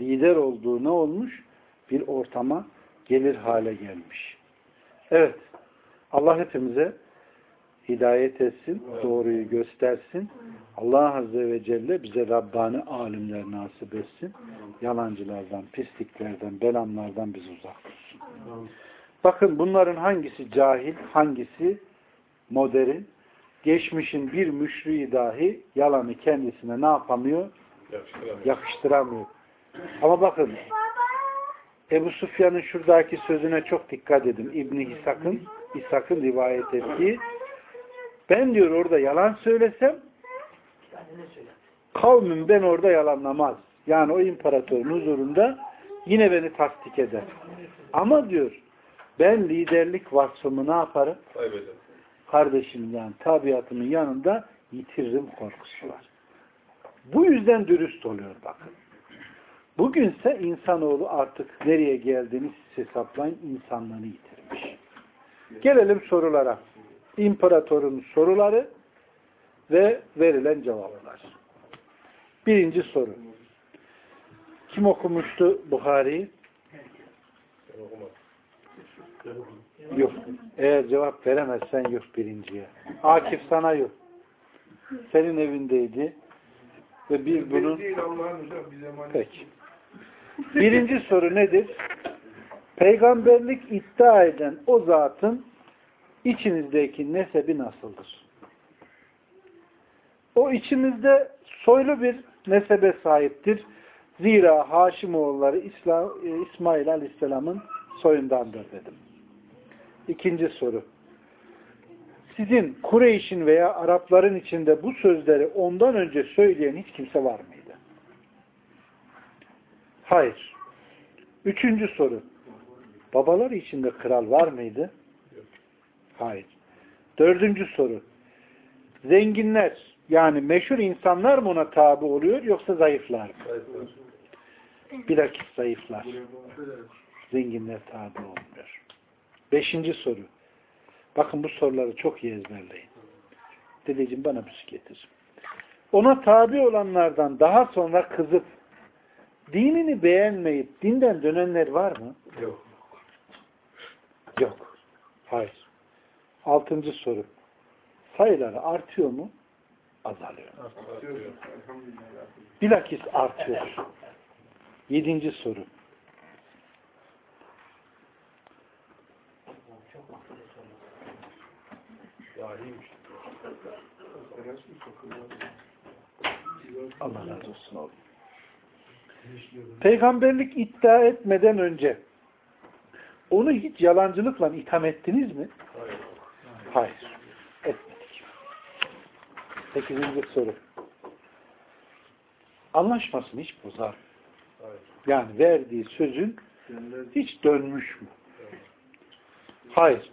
lider olduğu ne olmuş? Bir ortama gelir hale gelmiş. Evet. Allah hepimize hidayet etsin, doğruyu göstersin. Allah Azze ve Celle bize Rabbani alimler nasip etsin. Yalancılardan, pisliklerden, belamlardan bizi uzak tutsun. Bakın bunların hangisi cahil, hangisi modern? Geçmişin bir müşriği dahi yalanı kendisine ne yapamıyor? Yakıştıramıyor. Yakıştıramıyor. Ama bakın Ebu Sufyan'ın şuradaki sözüne çok dikkat edin. İbni İshak'ın İshak'ın rivayet ettiği ben diyor orada yalan söylesem kavmim ben orada yalanlamaz. Yani o imparatorun huzurunda yine beni tasdik eder. Ama diyor ben liderlik vasfımı ne yaparım? Kaybederim. yani tabiatımın yanında yitiririm korkusu var. Bu yüzden dürüst oluyor bakın. Bugünse insanoğlu artık nereye geldiğini siz hesaplayın insanlığını yitirmiş. Gelelim sorulara. İmparatorun soruları ve verilen cevaplar. Birinci soru. Kim okumuştu Buhari'yi? Yok. Eğer cevap veremezsen yok birinciye. Akif sana yok. Senin evindeydi. Ve biz bunun... Peki. Birinci soru nedir? Peygamberlik iddia eden o zatın içinizdeki nesebi nasıldır? O içimizde soylu bir nesebe sahiptir. Zira Haşimoğulları İslam, İsmail Aleyhisselam'ın soyundandır dedim. İkinci soru. Sizin Kureyş'in veya Arapların içinde bu sözleri ondan önce söyleyen hiç kimse var mıydı? Hayır. Üçüncü soru. Babalar içinde kral var mıydı? Hayır. Dördüncü soru. Zenginler yani meşhur insanlar mı ona tabi oluyor yoksa zayıflar mı? Bilakis zayıflar. Zenginler tabi olmuyor. Beşinci soru. Bakın bu soruları çok iyi ezberleyin. Dedeciğim bana bir getir. Ona tabi olanlardan daha sonra kızıp dinini beğenmeyip dinden dönenler var mı? Yok. Yok. Hayır. Altıncı soru. Sayıları artıyor mu? Azalıyor. Bilakis artıyor. Yedinci soru. Allah razı olsun oğlum. Peygamberlik iddia etmeden önce onu hiç yalancılıkla itham ettiniz mi? Hayır. Etmedik. Sekizinci soru. Anlaşmasını hiç bozar mı? Yani verdiği sözün hiç dönmüş mü? Hayır.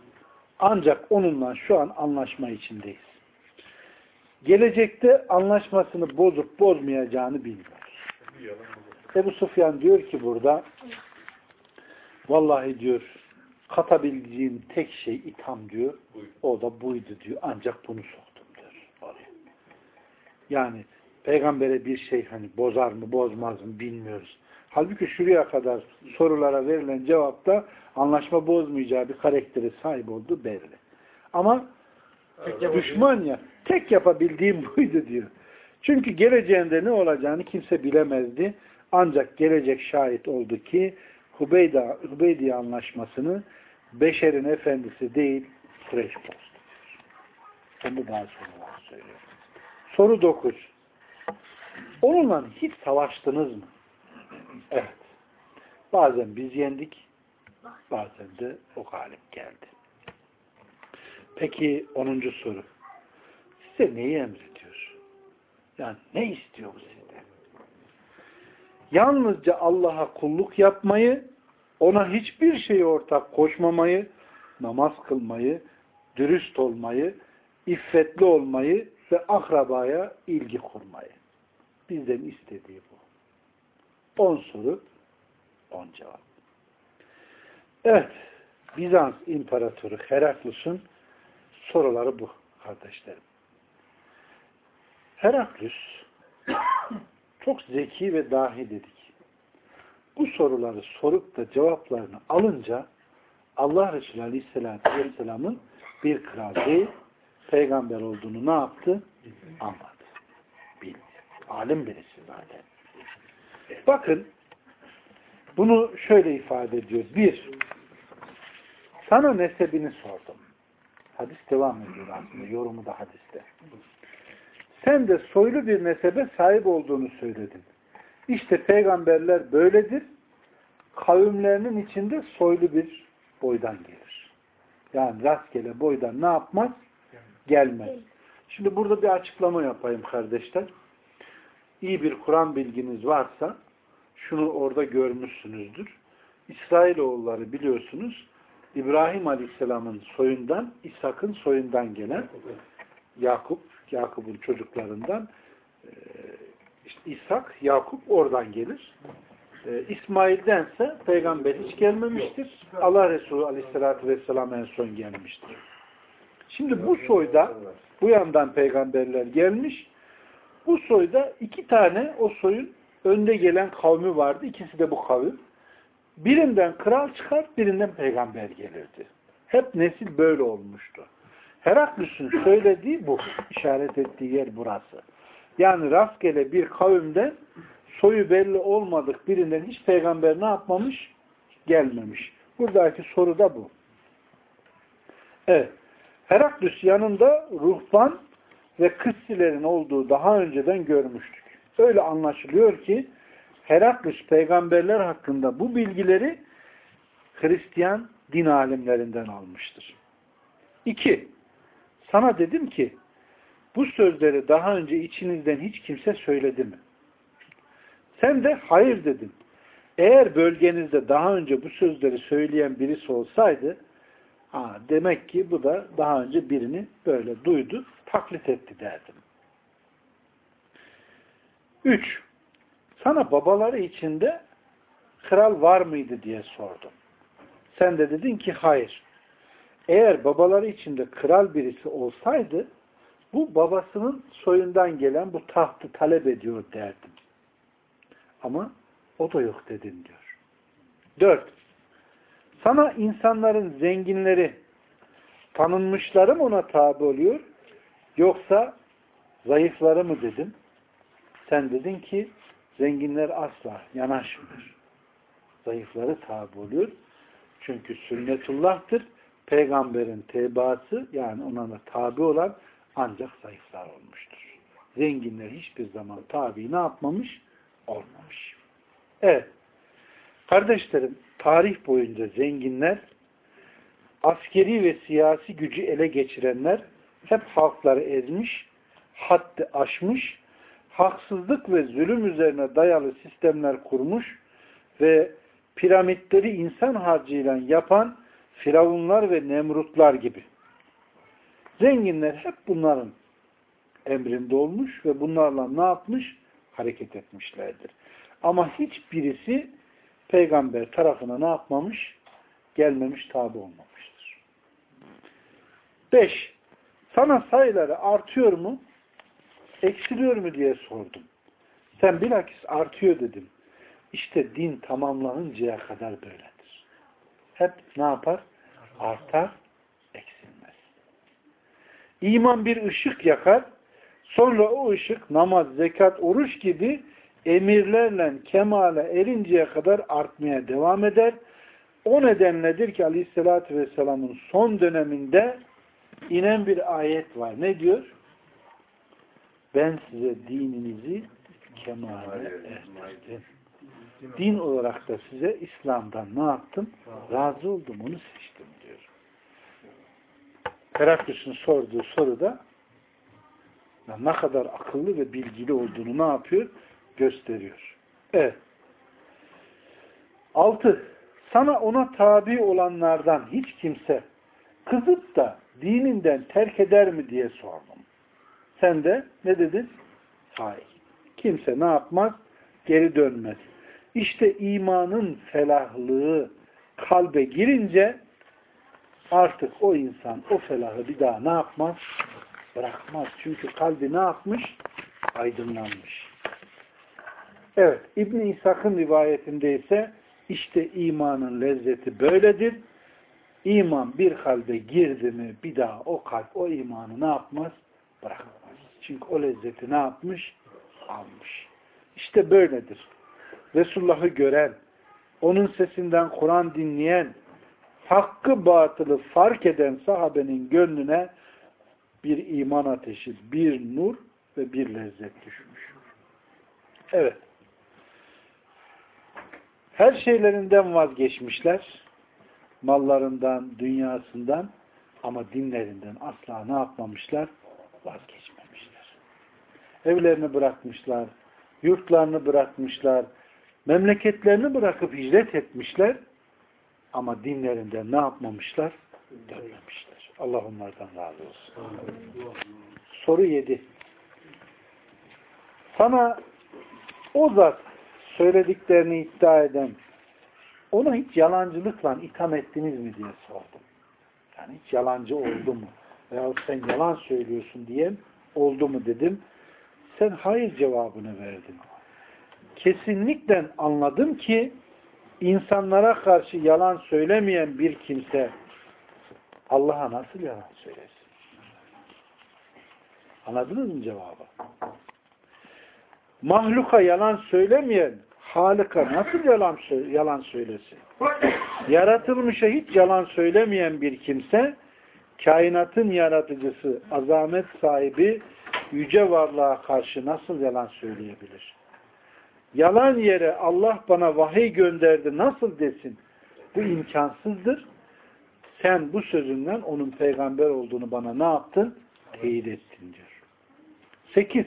Ancak onunla şu an anlaşma içindeyiz. Gelecekte anlaşmasını bozup bozmayacağını bilmiyoruz. Ebu Sufyan diyor ki burada vallahi diyor katabileceğim tek şey itham diyor. O da buydu diyor. Ancak bunu soktum diyor. Oraya. Yani peygambere bir şey hani bozar mı bozmaz mı bilmiyoruz. Halbuki şuraya kadar sorulara verilen cevapta anlaşma bozmayacağı bir karaktere sahip olduğu belli. Ama düşman ya tek yapabildiğim [LAUGHS] buydu diyor. Çünkü geleceğinde ne olacağını kimse bilemezdi. Ancak gelecek şahit oldu ki Hubeyda, Hubeydiye anlaşmasını beşerin efendisi değil Kureyş bozdu. Bunu daha sonra söylüyor. Soru 9. Onunla hiç savaştınız mı? Evet. Bazen biz yendik, bazen de o galip geldi. Peki 10. soru. Size neyi emrediyor? Yani ne istiyor bu sizden? Yalnızca Allah'a kulluk yapmayı, ona hiçbir şeyi ortak koşmamayı, namaz kılmayı, dürüst olmayı, iffetli olmayı ve akrabaya ilgi kurmayı. Bizden istediği bu. 10 soru, 10 cevap. Evet, Bizans İmparatoru Heraklus'un soruları bu kardeşlerim. Heraklus [COUGHS] çok zeki ve dahi dedik. Bu soruları sorup da cevaplarını alınca Allah Resulü Aleyhisselatü Vesselam'ın bir kral değil, peygamber olduğunu ne yaptı? Anladı. Bildi. Alim birisi zaten. Bakın bunu şöyle ifade ediyor. Bir, sana nesebini sordum. Hadis devam ediyor aslında. Yorumu da hadiste. Sen de soylu bir nesebe sahip olduğunu söyledin. İşte peygamberler böyledir. Kavimlerinin içinde soylu bir boydan gelir. Yani rastgele boydan ne yapmaz? Gelmez. Şimdi burada bir açıklama yapayım kardeşler. İyi bir Kur'an bilginiz varsa şunu orada görmüşsünüzdür. İsrailoğulları biliyorsunuz İbrahim Aleyhisselam'ın soyundan, İshak'ın soyundan gelen Yakup, Yakup'un çocuklarından işte İshak, Yakup oradan gelir. E, İsmail'dense peygamber hiç gelmemiştir. Allah Resulü Aleyhisselatü Vesselam en son gelmiştir. Şimdi bu soyda bu yandan peygamberler gelmiş. Bu soyda iki tane o soyun önde gelen kavmi vardı. İkisi de bu kavim. Birinden kral çıkar, birinden peygamber gelirdi. Hep nesil böyle olmuştu. Heraklüs'ün söylediği bu. işaret ettiği yer burası. Yani rastgele bir kavimden soyu belli olmadık birinden hiç peygamber ne yapmamış? Gelmemiş. Buradaki soru da bu. Evet. Heraklüs yanında ruhban ve kıssilerin olduğu daha önceden görmüştük. Öyle anlaşılıyor ki Heraklüs peygamberler hakkında bu bilgileri Hristiyan din alimlerinden almıştır. İki, sana dedim ki bu sözleri daha önce içinizden hiç kimse söyledi mi? Sen de hayır dedin. Eğer bölgenizde daha önce bu sözleri söyleyen birisi olsaydı ha, demek ki bu da daha önce birini böyle duydu, taklit etti derdim. Üç, sana babaları içinde kral var mıydı diye sordum. Sen de dedin ki hayır. Eğer babaları içinde kral birisi olsaydı bu babasının soyundan gelen bu tahtı talep ediyor derdim. Ama o da yok dedin diyor. Dört. Sana insanların zenginleri tanınmışları mı ona tabi oluyor? Yoksa zayıfları mı dedim? Sen dedin ki zenginler asla yanaşmıyor. Zayıfları tabi oluyor. Çünkü sünnetullah'tır. Peygamberin tebaası yani ona da tabi olan ancak zayıflar olmuştur. Zenginler hiçbir zaman tabi ne yapmamış? Olmamış. Evet. Kardeşlerim, tarih boyunca zenginler, askeri ve siyasi gücü ele geçirenler hep halkları ezmiş, haddi aşmış, haksızlık ve zulüm üzerine dayalı sistemler kurmuş ve piramitleri insan harcıyla yapan firavunlar ve nemrutlar gibi. Zenginler hep bunların emrinde olmuş ve bunlarla ne yapmış? Hareket etmişlerdir. Ama hiçbirisi peygamber tarafına ne yapmamış? Gelmemiş, tabi olmamıştır. Beş, sana sayıları artıyor mu? Eksiliyor mu diye sordum. Sen bilakis artıyor dedim. İşte din tamamlanıncaya kadar böyledir. Hep ne yapar? Artar. İman bir ışık yakar, sonra o ışık namaz, zekat, oruç gibi emirlerle kemale erinceye kadar artmaya devam eder. O nedenledir ki Aleyhisselatü Vesselam'ın son döneminde inen bir ayet var. Ne diyor? Ben size dininizi kemale erdirdim. Din olarak da size İslam'dan ne yaptım? Razı oldum, onu seçtim diyor. Heraklüs'ün sorduğu soruda ne kadar akıllı ve bilgili olduğunu ne yapıyor? Gösteriyor. Evet. Altı. Sana ona tabi olanlardan hiç kimse kızıp da dininden terk eder mi diye sordum. Sen de ne dedin? Hayır. Kimse ne yapmaz? Geri dönmez. İşte imanın felahlığı kalbe girince artık o insan o felahı bir daha ne yapmaz? Bırakmaz. Çünkü kalbi ne yapmış? Aydınlanmış. Evet. İbn-i İshak'ın rivayetinde ise işte imanın lezzeti böyledir. İman bir kalbe girdi mi bir daha o kalp o imanı ne yapmaz? Bırakmaz. Çünkü o lezzeti ne yapmış? Almış. İşte böyledir. Resulullah'ı gören, onun sesinden Kur'an dinleyen, hakkı batılı fark eden sahabenin gönlüne bir iman ateşi, bir nur ve bir lezzet düşmüş. Evet. Her şeylerinden vazgeçmişler. Mallarından, dünyasından ama dinlerinden asla ne yapmamışlar? Vazgeçmemişler. Evlerini bırakmışlar, yurtlarını bırakmışlar, memleketlerini bırakıp hicret etmişler Ama dinlerinden ne yapmamışlar? Dönmemişler. Allah onlardan razı olsun. Soru 7. Sana o zat söylediklerini iddia eden ona hiç yalancılıkla itham ettiniz mi diye sordum. Yani hiç yalancı oldu mu? Veyahut sen yalan söylüyorsun diyen oldu mu dedim. Sen hayır cevabını verdin. Kesinlikle anladım ki insanlara karşı yalan söylemeyen bir kimse Allah'a nasıl yalan söylesin? Anladınız mı cevabı? Mahluka yalan söylemeyen Halık'a nasıl yalan, yalan söylesin? Yaratılmışa hiç yalan söylemeyen bir kimse kainatın yaratıcısı, azamet sahibi yüce varlığa karşı nasıl yalan söyleyebilir? Yalan yere Allah bana vahiy gönderdi nasıl desin? Bu imkansızdır. Sen bu sözünden onun peygamber olduğunu bana ne yaptın? Teyit ettin diyor. Sekiz.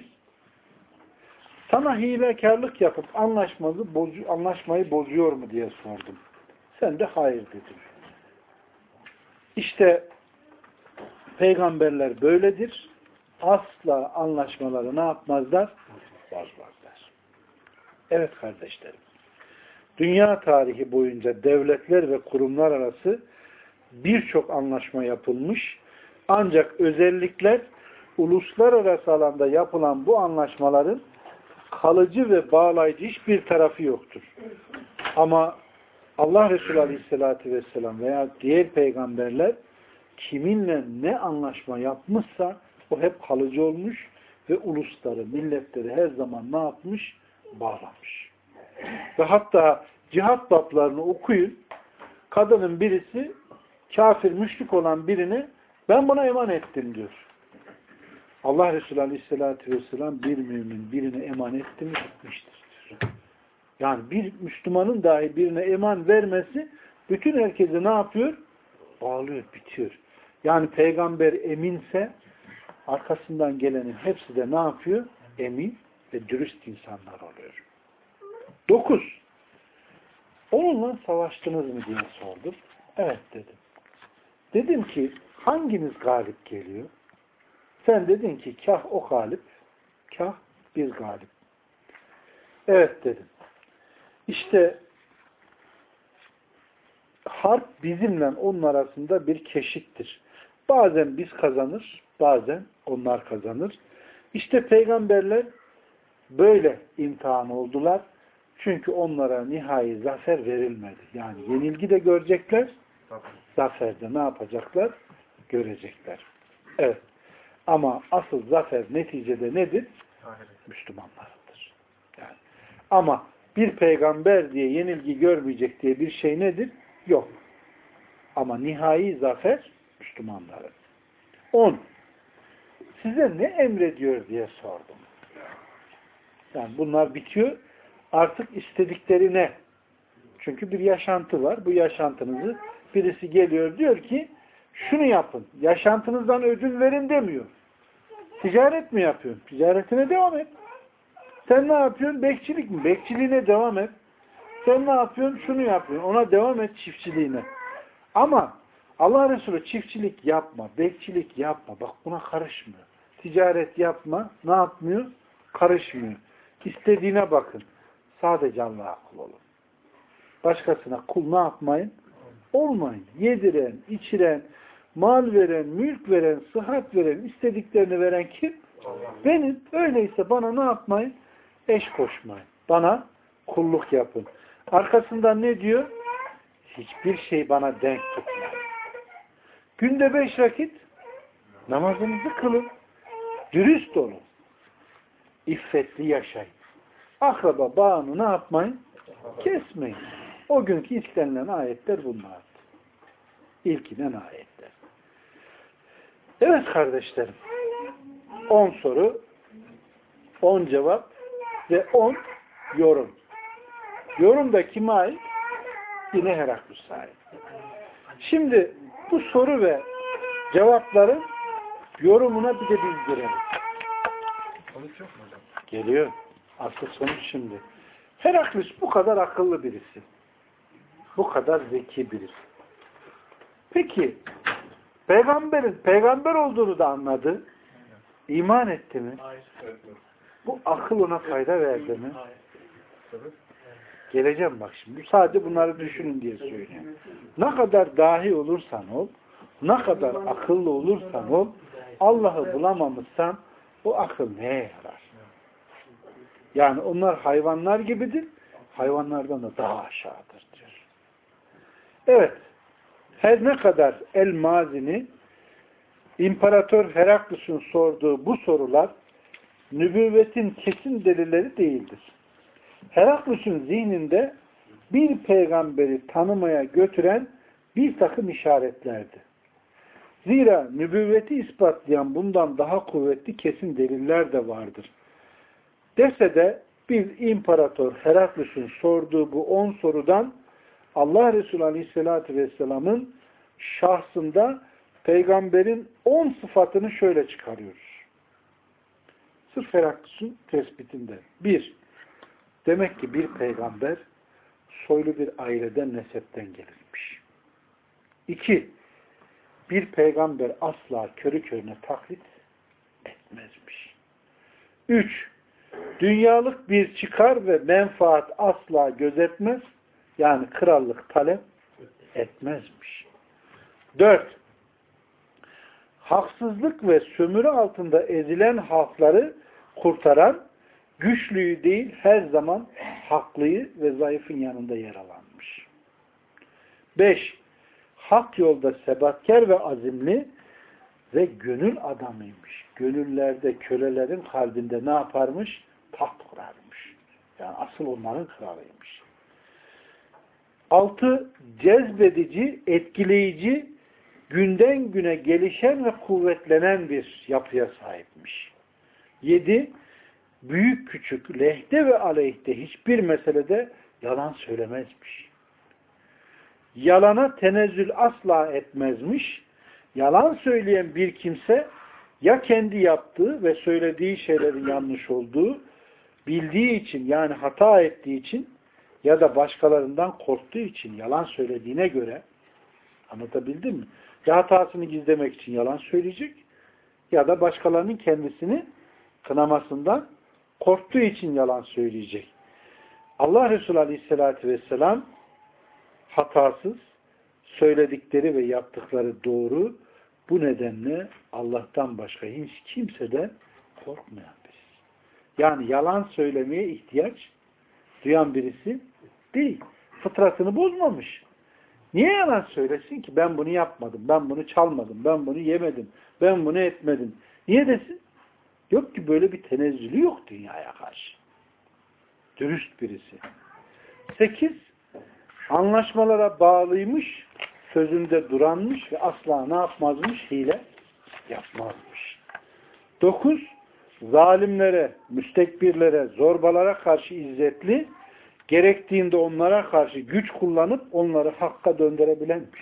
Sana hilekarlık yapıp anlaşmayı, bozu, anlaşmayı bozuyor mu diye sordum. Sen de hayır dedin. İşte peygamberler böyledir. Asla anlaşmaları ne yapmazlar? Bozmazlar. Evet kardeşlerim. Dünya tarihi boyunca devletler ve kurumlar arası birçok anlaşma yapılmış. Ancak özellikler uluslararası alanda yapılan bu anlaşmaların kalıcı ve bağlayıcı hiçbir tarafı yoktur. Ama Allah Resulü Aleyhisselatü Vesselam veya diğer peygamberler kiminle ne anlaşma yapmışsa o hep kalıcı olmuş ve ulusları, milletleri her zaman ne yapmış? Bağlamış. Ve hatta cihat bablarını okuyun. Kadının birisi kafir, müşrik olan birine ben buna eman ettim diyor. Allah Resulü Aleyhisselatü Vesselam bir mümin birine eman etti mi gitmiştir. Diyor. Yani bir Müslümanın dahi birine eman vermesi bütün herkese ne yapıyor? Bağlıyor, bitiyor. Yani peygamber eminse arkasından gelenin hepsi de ne yapıyor? Emin ve dürüst insanlar oluyor. Dokuz. Onunla savaştınız mı diye sordum. Evet dedim. Dedim ki hanginiz galip geliyor? Sen dedin ki kah o galip, kah biz galip. Evet dedim. İşte harp bizimle onun arasında bir keşittir. Bazen biz kazanır, bazen onlar kazanır. İşte peygamberler böyle imtihan oldular. Çünkü onlara nihai zafer verilmedi. Yani yenilgi de görecekler, zaferde ne yapacaklar? Görecekler. Evet. Ama asıl zafer neticede nedir? Müslümanlarındır. Yani. Ama bir peygamber diye yenilgi görmeyecek diye bir şey nedir? Yok. Ama nihai zafer Müslümanların. 10. Size ne emrediyor diye sordum. Yani bunlar bitiyor. Artık istedikleri ne? Çünkü bir yaşantı var. Bu yaşantınızı birisi geliyor diyor ki şunu yapın. Yaşantınızdan ödül verin demiyor. Ticaret mi yapıyorsun? Ticaretine devam et. Sen ne yapıyorsun? Bekçilik mi? Bekçiliğine devam et. Sen ne yapıyorsun? Şunu yapıyorsun. Ona devam et çiftçiliğine. Ama Allah Resulü çiftçilik yapma, bekçilik yapma. Bak buna karışmıyor. Ticaret yapma. Ne yapmıyor? Karışmıyor. İstediğine bakın. Sadece Allah'a kul olun. Başkasına kul ne yapmayın? Olmayın. Yediren, içiren, mal veren, mülk veren, sıhhat veren, istediklerini veren kim? Benim. Öyleyse bana ne yapmayın? Eş koşmayın. Bana kulluk yapın. Arkasından ne diyor? Hiçbir şey bana denk tutmayın. Günde beş vakit namazınızı kılın. Dürüst olun. İffetli yaşayın. Akraba bağını ne yapmayın? Kesmeyin. O günkü istenilen ayetler bunlardı. İlk inen ayetler. Evet kardeşlerim. 10 soru, 10 cevap ve 10 yorum. Yorum da kime ait? Yine Heraklus ait. Şimdi bu soru ve cevapların yorumuna bir de biz girelim. Geliyor. Asıl sonuç şimdi. Heraklius bu kadar akıllı birisi. Bu kadar zeki birisi. Peki peygamberin peygamber olduğunu da anladı. İman etti mi? Bu akıl ona fayda verdi mi? Geleceğim bak şimdi. Sadece bunları düşünün diye söylüyorum. Ne kadar dahi olursan ol, ne kadar akıllı olursan ol, Allah'ı bulamamışsan o akıl neye yarar? Yani onlar hayvanlar gibidir. Hayvanlardan da daha aşağıdır diyor. Evet. Her ne kadar El Mazini İmparator Heraklus'un sorduğu bu sorular nübüvvetin kesin delilleri değildir. Heraklus'un zihninde bir peygamberi tanımaya götüren bir takım işaretlerdi. Zira nübüvveti ispatlayan bundan daha kuvvetli kesin deliller de vardır. Dese de bir imparator Heraklus'un sorduğu bu on sorudan Allah Resulü Aleyhisselatü Vesselam'ın şahsında peygamberin on sıfatını şöyle çıkarıyoruz. Sırf Heraklus'un tespitinde. Bir, demek ki bir peygamber soylu bir aileden, nesepten gelirmiş. İki, bir peygamber asla körü körüne taklit etmezmiş. Üç, dünyalık bir çıkar ve menfaat asla gözetmez, yani krallık talep etmezmiş. Dört, haksızlık ve sömürü altında ezilen halkları kurtaran, güçlüyü değil her zaman haklıyı ve zayıfın yanında yer alanmış. Beş, hak yolda sebatkar ve azimli ve gönül adamıymış. Gönüllerde, kölelerin kalbinde ne yaparmış? Taht kurarmış. Yani asıl onların kralıymış. Altı, cezbedici, etkileyici, günden güne gelişen ve kuvvetlenen bir yapıya sahipmiş. Yedi, büyük küçük, lehte ve aleyhte hiçbir meselede yalan söylemezmiş. Yalana tenezzül asla etmezmiş. Yalan söyleyen bir kimse ya kendi yaptığı ve söylediği şeylerin yanlış olduğu, bildiği için yani hata ettiği için ya da başkalarından korktuğu için yalan söylediğine göre anlatabildim mi? Ya hatasını gizlemek için yalan söyleyecek ya da başkalarının kendisini kınamasından korktuğu için yalan söyleyecek. Allah Resulü Aleyhisselatü Vesselam hatasız, söyledikleri ve yaptıkları doğru, bu nedenle Allah'tan başka hiç kimseden korkmayan birisi. Yani yalan söylemeye ihtiyaç duyan birisi değil. Fıtratını bozmamış. Niye yalan söylesin ki? Ben bunu yapmadım, ben bunu çalmadım, ben bunu yemedim, ben bunu etmedim. Niye desin? Yok ki böyle bir tenezzülü yok dünyaya karşı. Dürüst birisi. Sekiz, anlaşmalara bağlıymış, sözünde duranmış ve asla ne yapmazmış? Hile yapmazmış. Dokuz, zalimlere, müstekbirlere, zorbalara karşı izzetli, gerektiğinde onlara karşı güç kullanıp onları hakka döndürebilenmiş.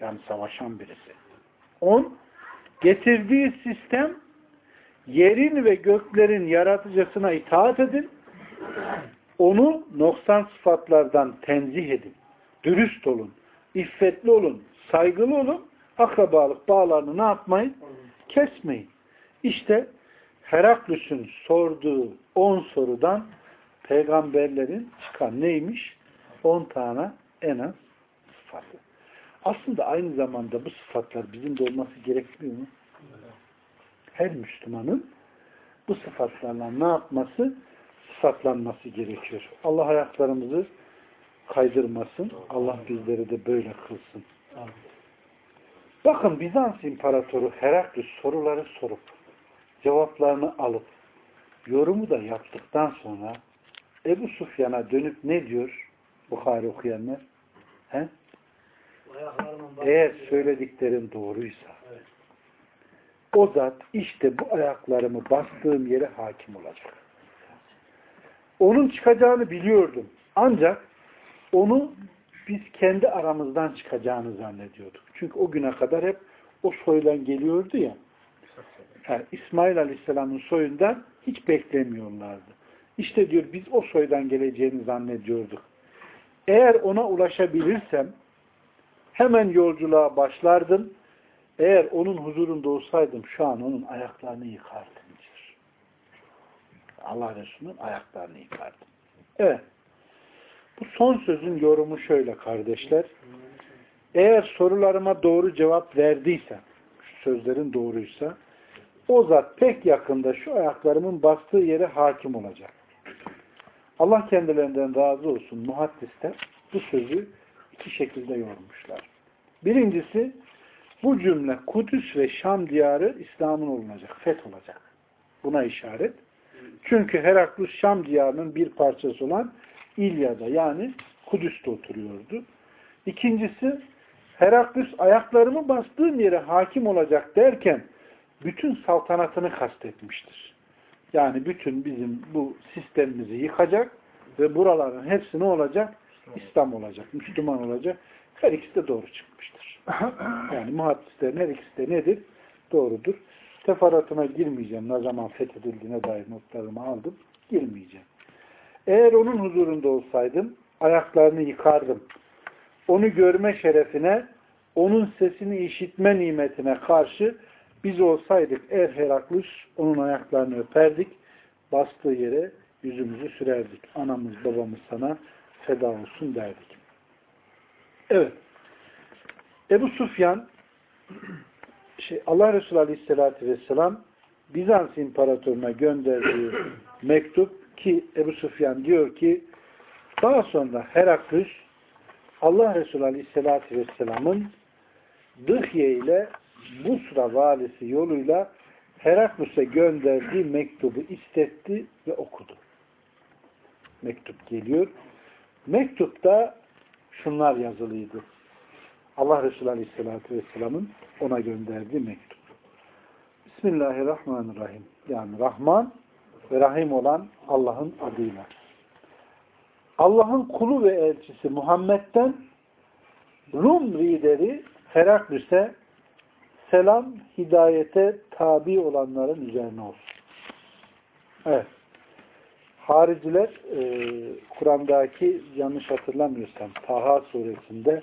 Yani savaşan birisi. On, getirdiği sistem yerin ve göklerin yaratıcısına itaat edin, onu noksan sıfatlardan tenzih edin, dürüst olun, iffetli olun, saygılı olun, akrabalık bağlarını ne yapmayın? Kesmeyin. İşte Heraklüs'ün sorduğu on sorudan peygamberlerin çıkan neymiş? On tane en az sıfatı. Aslında aynı zamanda bu sıfatlar bizim de olması gerekmiyor mu? Her Müslümanın bu sıfatlarla ne yapması? Sıfatlanması gerekiyor. Allah ayaklarımızı kaydırmasın. Allah bizleri de böyle kılsın. Bakın Bizans İmparatoru Heraklus soruları sorup cevaplarını alıp yorumu da yaptıktan sonra Ebu Sufyan'a dönüp ne diyor Bukhari okuyanlar? He? Eğer söylediklerin doğruysa o zat işte bu ayaklarımı bastığım yere hakim olacak. Onun çıkacağını biliyordum. Ancak onu biz kendi aramızdan çıkacağını zannediyorduk. Çünkü o güne kadar hep o soydan geliyordu ya. Yani İsmail Aleyhisselam'ın soyundan hiç beklemiyorlardı. İşte diyor biz o soydan geleceğini zannediyorduk. Eğer ona ulaşabilirsem hemen yolculuğa başlardım. Eğer onun huzurunda olsaydım şu an onun ayaklarını yıkardım diyor. Allah Resulü'nün ayaklarını yıkardım. Evet. Bu son sözün yorumu şöyle kardeşler. Eğer sorularıma doğru cevap verdiyse, şu sözlerin doğruysa, o zat pek yakında şu ayaklarımın bastığı yere hakim olacak. Allah kendilerinden razı olsun muhaddisler bu sözü iki şekilde yormuşlar. Birincisi bu cümle Kudüs ve Şam diyarı İslam'ın olunacak, feth olacak. Buna işaret. Çünkü Heraklus Şam diyarının bir parçası olan İlya'da yani Kudüs'te oturuyordu. İkincisi Heraklus ayaklarımı bastığım yere hakim olacak derken bütün saltanatını kastetmiştir. Yani bütün bizim bu sistemimizi yıkacak ve buraların hepsi ne olacak? İslam olacak, Müslüman olacak. Her ikisi de doğru çıkmıştır. [COUGHS] Yani muhaddislerin her ikisi de nedir? Doğrudur. Teferruatına girmeyeceğim. Ne zaman fethedildiğine dair notlarımı aldım. Girmeyeceğim. Eğer onun huzurunda olsaydım ayaklarını yıkardım. Onu görme şerefine, onun sesini işitme nimetine karşı biz olsaydık eğer Heraklus onun ayaklarını öperdik, bastığı yere yüzümüzü sürerdik. Anamız babamız sana feda olsun derdik. Evet. Ebu Sufyan şey, Allah Resulü Aleyhisselatü Vesselam Bizans İmparatoruna gönderdiği mektup ki Ebu Sufyan diyor ki daha sonra Heraklus Allah Resulü Aleyhisselatü Vesselam'ın Dıhye ile Busra valisi yoluyla Heraklus'a gönderdiği mektubu istetti ve okudu. Mektup geliyor. Mektupta şunlar yazılıydı. Allah Resulü Aleyhisselatü Vesselam'ın ona gönderdiği mektup. Bismillahirrahmanirrahim. Yani Rahman ve Rahim olan Allah'ın adıyla. Allah'ın kulu ve elçisi Muhammed'den Rum lideri Heraklus'e selam hidayete tabi olanların üzerine olsun. Evet. Hariciler e, Kur'an'daki yanlış hatırlamıyorsam Taha suresinde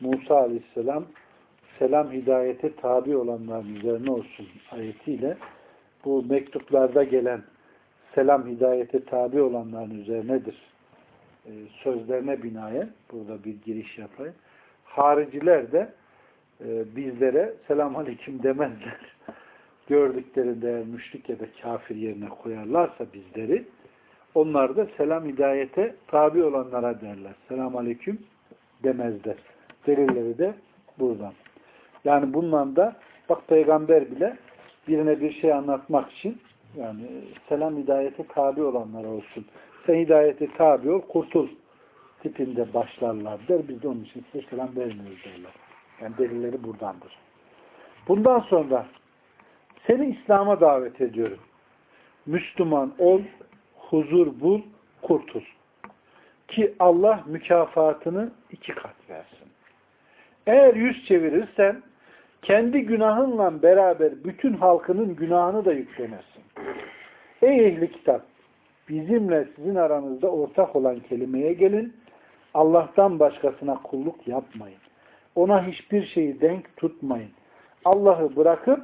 Musa aleyhisselam selam hidayete tabi olanların üzerine olsun ayetiyle bu mektuplarda gelen selam hidayete tabi olanların üzerinedir e, sözlerine binaen burada bir giriş yapayım. Hariciler de e, bizlere selam aleyküm demezler. [LAUGHS] Gördüklerinde müşrik ya da kafir yerine koyarlarsa bizleri onlar da selam hidayete tabi olanlara derler. Selam aleyküm demezler. Delilleri de buradan. Yani bundan da bak peygamber bile birine bir şey anlatmak için yani selam hidayete tabi olanlara olsun. Sen hidayete tabi ol, kurtul tipinde başlarlar der. Biz de onun için size selam vermiyoruz derler. Yani delilleri buradandır. Bundan sonra seni İslam'a davet ediyorum. Müslüman ol, huzur bul, kurtul. Ki Allah mükafatını iki kat versin. Eğer yüz çevirirsen kendi günahınla beraber bütün halkının günahını da yüklenirsin. Ey ehli kitap! Bizimle sizin aranızda ortak olan kelimeye gelin. Allah'tan başkasına kulluk yapmayın. Ona hiçbir şeyi denk tutmayın. Allah'ı bırakıp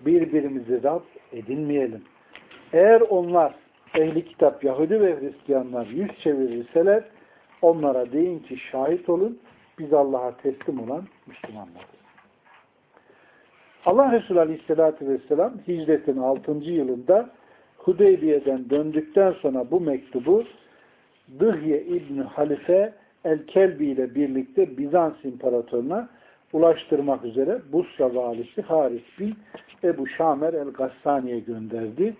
birbirimizi Rab edinmeyelim. Eğer onlar ehli kitap Yahudi ve Hristiyanlar yüz çevirirseler onlara deyin ki şahit olun biz Allah'a teslim olan Müslümanlarız. Allah Resulü Aleyhisselatü Vesselam hicretin 6. yılında Hudeybiye'den döndükten sonra bu mektubu Dıhye İbni Halife El-Kelbi ile birlikte Bizans İmparatoruna ulaştırmak üzere Busra valisi Haris bin Ebu Şamer el-Gassani'ye gönderdi.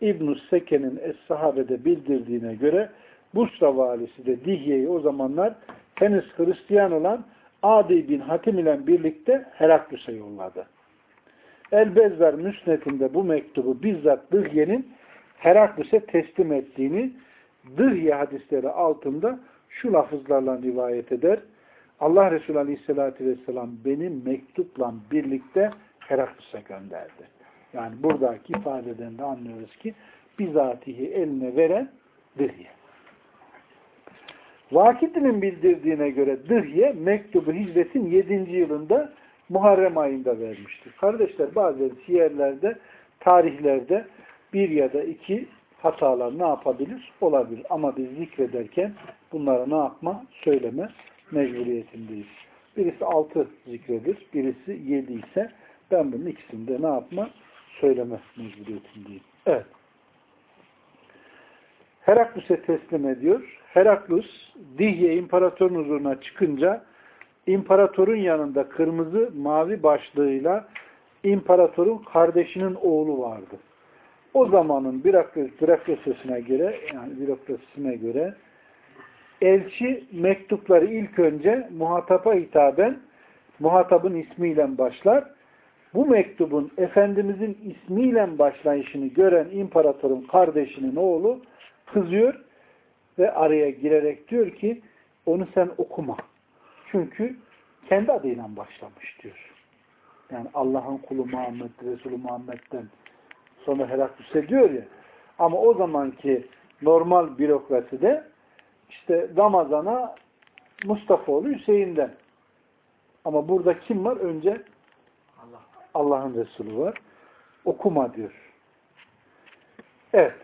İbn-i Seke'nin Es-Sahabe'de bildirdiğine göre Busra valisi de Dihye'yi o zamanlar henüz Hristiyan olan Adi bin Hatim ile birlikte Heraklus'a yolladı. El-Bezzar Müsnet'inde bu mektubu bizzat Dihye'nin Heraklus'e teslim ettiğini Dihye hadisleri altında şu lafızlarla rivayet eder. Allah Resulü Aleyhisselatü Vesselam benim mektupla birlikte Heraklus'a gönderdi. Yani buradaki ifadeden de anlıyoruz ki bizatihi eline veren Dihye. Vakitinin bildirdiğine göre Dıhye mektubu hicretin 7. yılında Muharrem ayında vermiştir. Kardeşler bazen siyerlerde, tarihlerde bir ya da iki hatalar ne yapabilir? Olabilir. Ama biz zikrederken bunlara ne yapma? Söyleme mecburiyetindeyiz. Birisi altı zikredir, birisi yedi ise ben bunun ikisinde ne yapma? Söyleme mecburiyetindeyim. Evet. Heraklus'e teslim ediyor. Heraklus, Dihye imparatorun huzuruna çıkınca imparatorun yanında kırmızı mavi başlığıyla imparatorun kardeşinin oğlu vardı. O zamanın bürokrasisine göre yani bürokrasisine göre elçi mektupları ilk önce muhataba hitaben muhatabın ismiyle başlar. Bu mektubun Efendimizin ismiyle başlayışını gören imparatorun kardeşinin oğlu kızıyor ve araya girerek diyor ki onu sen okuma. Çünkü kendi adıyla başlamış diyor. Yani Allah'ın kulu Muhammed, Resulü Muhammed'den sonra Heraklüs'e diyor ya. Ama o zamanki normal bürokraside işte Ramazan'a Mustafa'oğlu Hüseyin'den. Ama burada kim var? Önce Allah'ın Resulü var. Okuma diyor. Evet.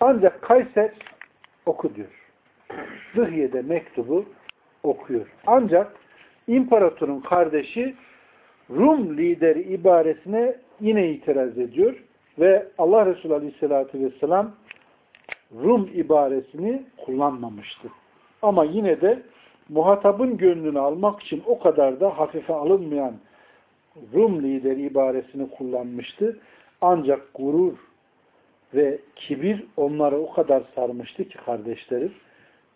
Ancak Kayser oku diyor. Dıhye'de mektubu okuyor. Ancak imparatorun kardeşi Rum lideri ibaresine yine itiraz ediyor ve Allah Resulü Aleyhisselatü Vesselam Rum ibaresini kullanmamıştı. Ama yine de muhatabın gönlünü almak için o kadar da hafife alınmayan Rum lideri ibaresini kullanmıştı. Ancak gurur ve kibir onları o kadar sarmıştı ki kardeşlerim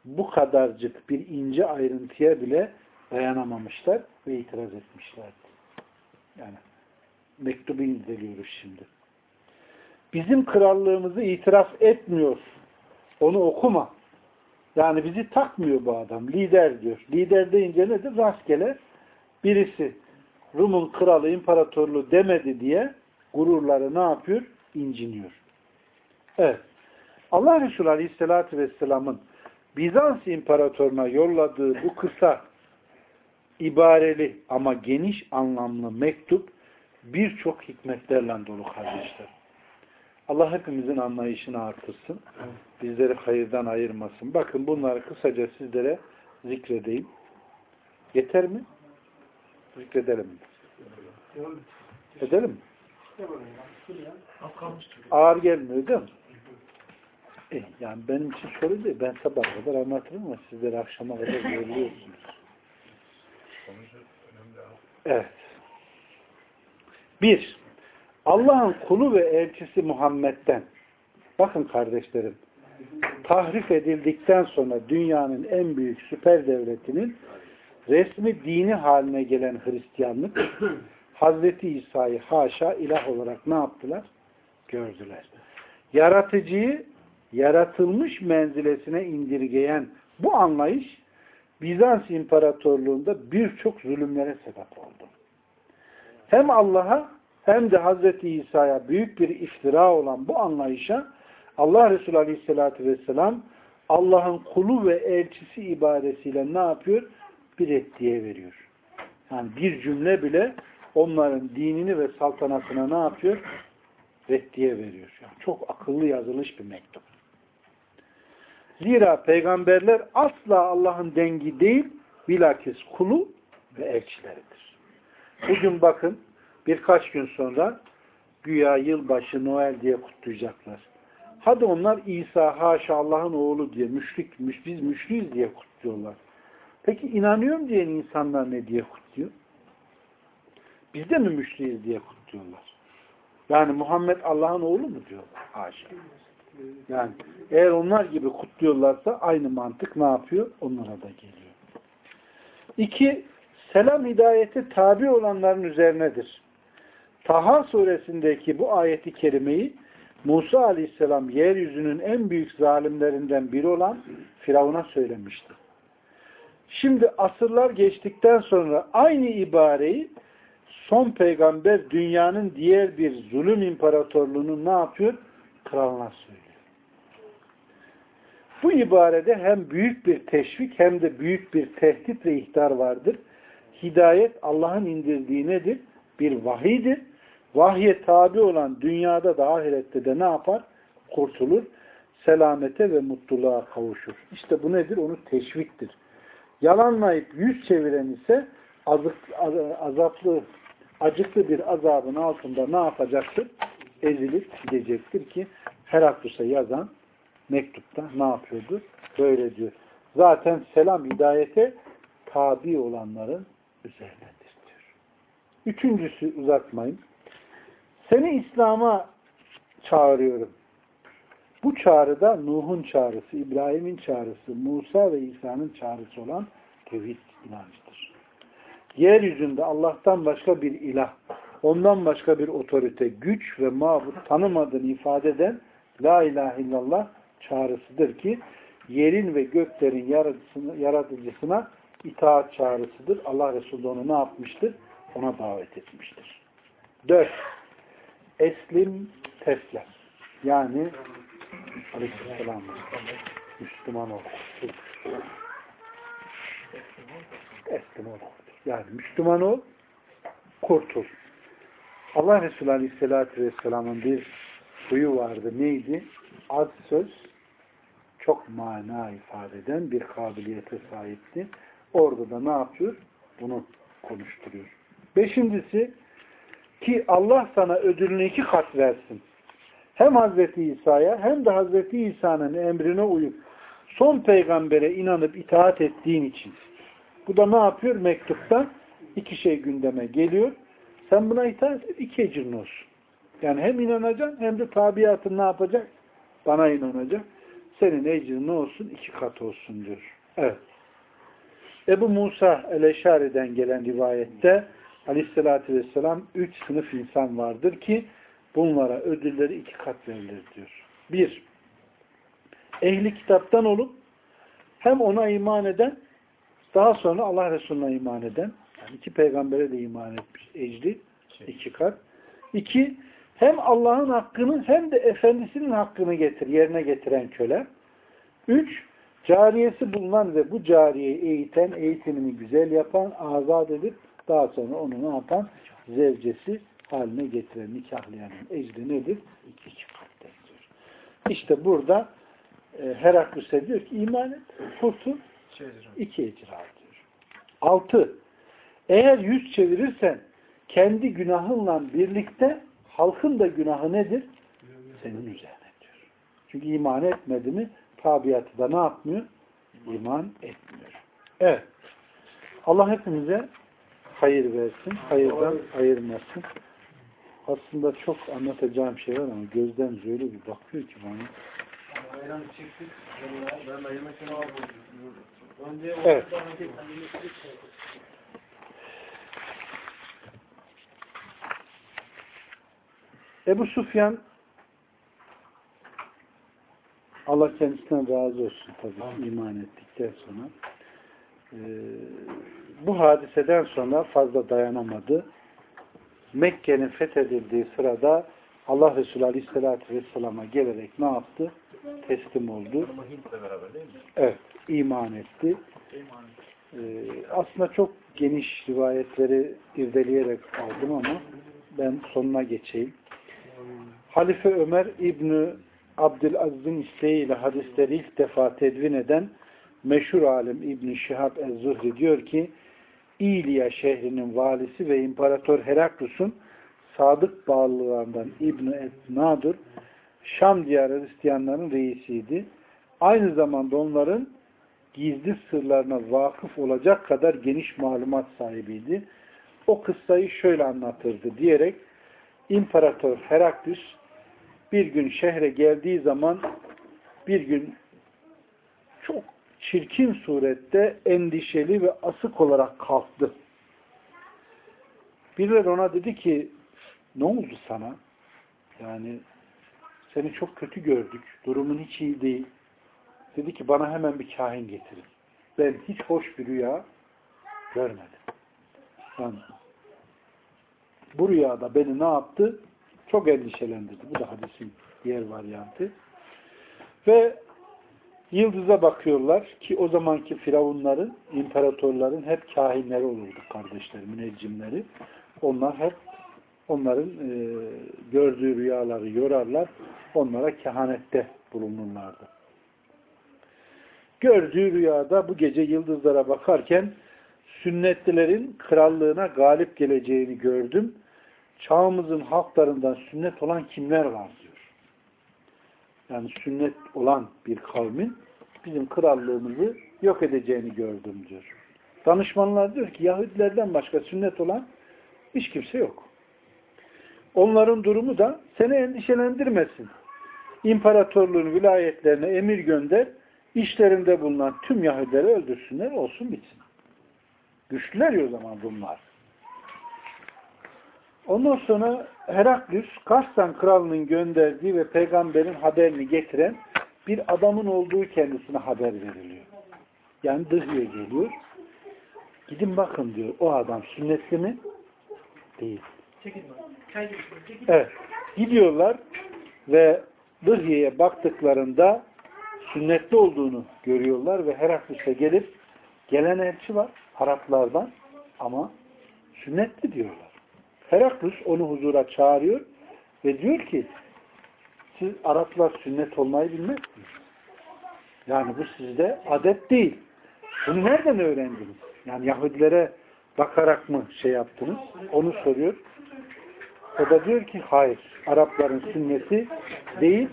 bu kadarcık bir ince ayrıntıya bile dayanamamışlar ve itiraz etmişlerdi. Yani mektubu inceliyoruz şimdi. Bizim krallığımızı itiraf etmiyor. Onu okuma. Yani bizi takmıyor bu adam. Lider diyor. Lider deyince nedir? Rastgele birisi Rum'un kralı, imparatorluğu demedi diye gururları ne yapıyor? İnciniyor. Evet. Allah Resulü Aleyhisselatü Vesselam'ın Bizans imparatoruna yolladığı bu kısa ibareli ama geniş anlamlı mektup birçok hikmetlerle dolu kardeşler. Allah hepimizin anlayışını artırsın. Bizleri hayırdan ayırmasın. Bakın bunları kısaca sizlere zikredeyim. Yeter mi? Zikredelim mi? Edelim mi? Ağır gelmiyor değil mi? E, yani benim için sorun değil. Ben sabah kadar anlatırım ama sizler akşama kadar görüyorsunuz. Evet. Bir, Allah'ın kulu ve elçisi Muhammed'den bakın kardeşlerim tahrif edildikten sonra dünyanın en büyük süper devletinin resmi dini haline gelen Hristiyanlık [CLEARS THROAT] Hazreti İsa'yı haşa ilah olarak ne yaptılar? Gördüler. Yaratıcıyı yaratılmış menzilesine indirgeyen bu anlayış Bizans İmparatorluğu'nda birçok zulümlere sebep oldu. Hem Allah'a hem de Hazreti İsa'ya büyük bir iftira olan bu anlayışa Allah Resulü Aleyhisselatü Vesselam Allah'ın kulu ve elçisi ibadesiyle ne yapıyor? Bir ettiye veriyor. Yani bir cümle bile onların dinini ve saltanatına ne yapıyor? Reddiye veriyor. Yani çok akıllı yazılmış bir mektup. Zira peygamberler asla Allah'ın dengi değil, bilakis kulu ve elçileridir. Bugün bakın birkaç gün sonra güya yılbaşı Noel diye kutlayacaklar. Hadi onlar İsa haşa Allah'ın oğlu diye müşrik, müş, biz müşriyiz diye kutluyorlar. Peki inanıyorum diyen insanlar ne diye kutluyor? Biz de mi müşriyiz diye kutluyorlar? Yani Muhammed Allah'ın oğlu mu diyorlar? Haşa. Yani eğer onlar gibi kutluyorlarsa aynı mantık ne yapıyor? Onlara da geliyor. İki, selam hidayeti tabi olanların üzerinedir. Taha suresindeki bu ayeti kerimeyi Musa aleyhisselam yeryüzünün en büyük zalimlerinden biri olan Firavun'a söylemişti. Şimdi asırlar geçtikten sonra aynı ibareyi son peygamber dünyanın diğer bir zulüm imparatorluğunun ne yapıyor? Kralına söylüyor. Bu ibarede hem büyük bir teşvik hem de büyük bir tehdit ve ihtar vardır. Hidayet Allah'ın indirdiği nedir? Bir vahidir. Vahye tabi olan dünyada da ahirette de ne yapar? Kurtulur. Selamete ve mutluluğa kavuşur. İşte bu nedir? Onu teşviktir. Yalanlayıp yüz çeviren ise azık, azaplı, acıklı bir azabın altında ne yapacaktır? Ezilip gidecektir ki Heraklus'a yazan mektupta ne yapıyordu? Böyle diyor. Zaten selam hidayete tabi olanların üzerindedir diyor. Üçüncüsü uzatmayın. Seni İslam'a çağırıyorum. Bu çağrıda Nuh'un çağrısı, İbrahim'in çağrısı, Musa ve İsa'nın çağrısı olan tevhid inançtır. Yeryüzünde Allah'tan başka bir ilah, ondan başka bir otorite, güç ve mabut tanımadığını ifade eden La ilahe illallah çağrısıdır ki yerin ve göklerin yaratıcısına itaat çağrısıdır. Allah Resulü onu ne yapmıştır? Ona davet etmiştir. Dört. Eslim teslem. Yani Aleyhisselam Müslüman ol. Eslim ol. Yani Müslüman ol, kurtul. Allah Resulü Aleyhisselatü Vesselam'ın bir huyu vardı. Neydi? Az söz çok mana ifade eden bir kabiliyete sahipti. Orada da ne yapıyor? Bunu konuşturuyor. Beşincisi ki Allah sana ödülünü iki kat versin. Hem Hazreti İsa'ya hem de Hazreti İsa'nın emrine uyup son peygambere inanıp itaat ettiğin için. Bu da ne yapıyor? Mektupta iki şey gündeme geliyor. Sen buna itaat et, iki ecrin olsun. Yani hem inanacaksın hem de tabiatın ne yapacak? Bana inanacak. Senin ecrin ne olsun? İki kat olsun diyor. Evet. Ebu Musa el-Eşari'den gelen rivayette aleyhissalatü vesselam üç sınıf insan vardır ki bunlara ödülleri iki kat verilir diyor. Bir, ehli kitaptan olup hem ona iman eden daha sonra Allah Resulüne iman eden yani iki peygambere de iman etmiş ecri iki kat. İki, hem Allah'ın hakkını hem de efendisinin hakkını getir, yerine getiren köle. Üç, cariyesi bulunan ve bu cariyeyi eğiten, eğitimini güzel yapan, azat edip daha sonra onu ne yapan? Zevcesi haline getiren, nikahlayanın ecri nedir? İki, iki kattan diyor. İşte burada e, Heraklüs'e diyor ki iman et, kurtul, iki ecir al diyor. Altı, eğer yüz çevirirsen kendi günahınla birlikte halkın da günahı nedir? Senin üzerine diyor. Çünkü iman etmedi mi tabiatı da ne yapmıyor? İman etmiyor. Evet. Allah hepimize hayır versin. Hayırdan ayırmasın. Aslında çok anlatacağım şey var ama gözden öyle bir bakıyor ki bana. Evet. Ebu Sufyan Allah kendisinden razı olsun tabii iman ettikten sonra. Ee, bu hadiseden sonra fazla dayanamadı. Mekke'nin fethedildiği sırada Allah Resulü Aleyhisselatü Vesselam'a gelerek ne yaptı? Teslim oldu. Evet, iman etti. Ee, aslında çok geniş rivayetleri irdeleyerek aldım ama ben sonuna geçeyim. Halife Ömer İbni Abdülaziz'in isteğiyle hadisleri ilk defa tedvin eden meşhur alim İbn Şihab Ez-Zuhri diyor ki İlya şehrinin valisi ve İmparator Heraklus'un sadık bağlılarından İbn Etnadur Şam diyarı Hristiyanların reisiydi. Aynı zamanda onların gizli sırlarına vakıf olacak kadar geniş malumat sahibiydi. O kıssayı şöyle anlatırdı diyerek İmparator Heraklus bir gün şehre geldiği zaman bir gün çok çirkin surette endişeli ve asık olarak kalktı. Birileri ona dedi ki ne oldu sana? Yani seni çok kötü gördük. Durumun hiç iyi değil. Dedi ki bana hemen bir kahin getirin. Ben hiç hoş bir rüya görmedim. Yani bu rüyada beni ne yaptı? Çok endişelendirdi. Bu da hadisin diğer varyantı. Ve Yıldıza bakıyorlar ki o zamanki firavunların, imparatorların hep kahinleri olurdu kardeşler, müneccimleri. Onlar hep onların e, gördüğü rüyaları yorarlar, onlara kehanette bulunurlardı. Gördüğü rüyada bu gece yıldızlara bakarken sünnetlilerin krallığına galip geleceğini gördüm. Çağımızın halklarından sünnet olan kimler var diyor. Yani sünnet olan bir kavmin bizim krallığımızı yok edeceğini gördüm diyor. Danışmanlar diyor ki Yahudilerden başka sünnet olan hiç kimse yok. Onların durumu da seni endişelendirmesin. İmparatorluğun vilayetlerine emir gönder, işlerinde bulunan tüm Yahudileri öldürsünler, olsun bitsin. Güçlüler o zaman bunlar. Ondan sonra Heraklüs, Karstan kralının gönderdiği ve peygamberin haberini getiren bir adamın olduğu kendisine haber veriliyor. Yani Dıhye geliyor. Gidin bakın diyor. O adam sünnetli mi? Değil. Evet. Gidiyorlar ve Dıhye'ye baktıklarında sünnetli olduğunu görüyorlar ve Heraklüs'e gelip gelen elçi var Araplardan ama sünnetli diyorlar. Heraklus onu huzura çağırıyor ve diyor ki siz Araplar sünnet olmayı bilmezsiniz. Yani bu sizde adet değil. Bunu nereden öğrendiniz? Yani Yahudilere bakarak mı şey yaptınız? Onu soruyor. O da diyor ki hayır. Arapların sünneti değil.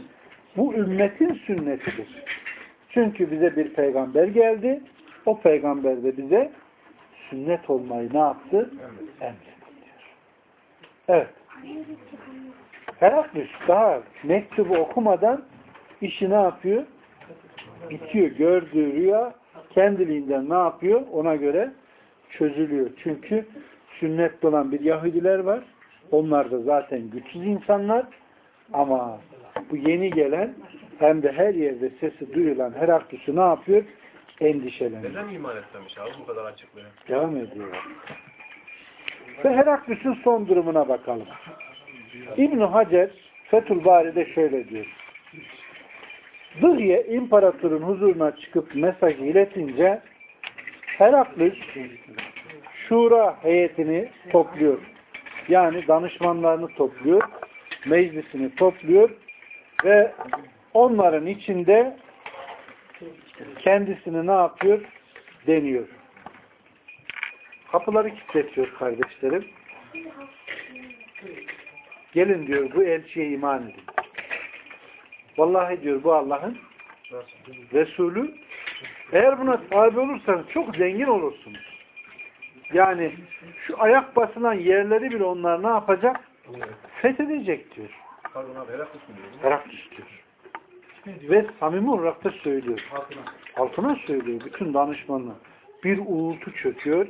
Bu ümmetin sünnetidir. Çünkü bize bir peygamber geldi. O peygamber de bize sünnet olmayı ne yaptı? Emretti. Evet. Heraklüs daha mektubu okumadan işi ne yapıyor? Bitiyor. Gördüğü rüya kendiliğinden ne yapıyor? Ona göre çözülüyor. Çünkü sünnet olan bir Yahudiler var. Onlar da zaten güçsüz insanlar. Ama bu yeni gelen hem de her yerde sesi duyulan Heraklüs'ü ne yapıyor? Endişeleniyor. Neden iman etmemiş abi bu kadar açık böyle? Devam ediyor. Ve Heraklüs'ün son durumuna bakalım. İbn Hacer Fethül Bari'de şöyle diyor. Dıhye imparatorun huzuruna çıkıp mesajı iletince Heraklüs Şura heyetini topluyor. Yani danışmanlarını topluyor. Meclisini topluyor ve onların içinde kendisini ne yapıyor? Deniyor. Kapıları kilitletiyor kardeşlerim. Gelin diyor bu elçiye iman edin. Vallahi diyor bu Allah'ın Resulü. Eğer buna tabi olursanız çok zengin olursunuz. Yani şu ayak basılan yerleri bile onlar ne yapacak? Fethedecek diyor. Pardon abi Heraklus mu diyor? Heraklus diyor. Ve samimi olarak da söylüyor. Altına söylüyor bütün danışmanlar. Bir uğultu çöküyor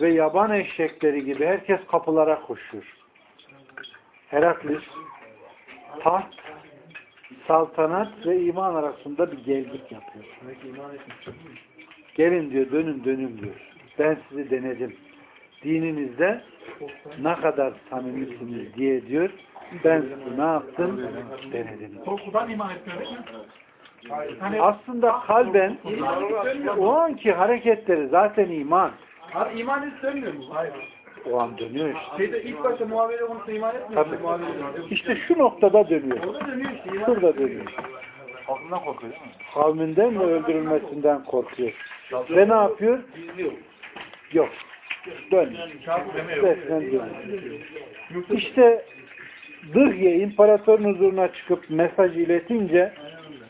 ve yaban eşekleri gibi herkes kapılara koşuyor. Heraklis taht, saltanat ve iman arasında bir gelgit yapıyor. Gelin diyor, dönün dönün diyor. Ben sizi denedim. Dininizde ne kadar samimisiniz diye diyor. Ben sizi ne yaptım? Denedim. Korkudan iman etmiyor Aslında kalben o anki hareketleri zaten iman. Abi iman hiç dönmüyor mu? Hayır. O an dönüyor işte. Şeyde ilk başta muhabere konusunda iman etmiyor mu? İşte şu noktada dönüyor. Orada dönüyor işte. iman Şurada dönüyor. Aklından korkuyor değil mi? Kavminden ve öldürülmesinden korkuyor. Ve ne yapıyor? Yok. Dönüyor. Resmen dönüyor. İşte Dıhye imparatorun huzuruna çıkıp mesaj iletince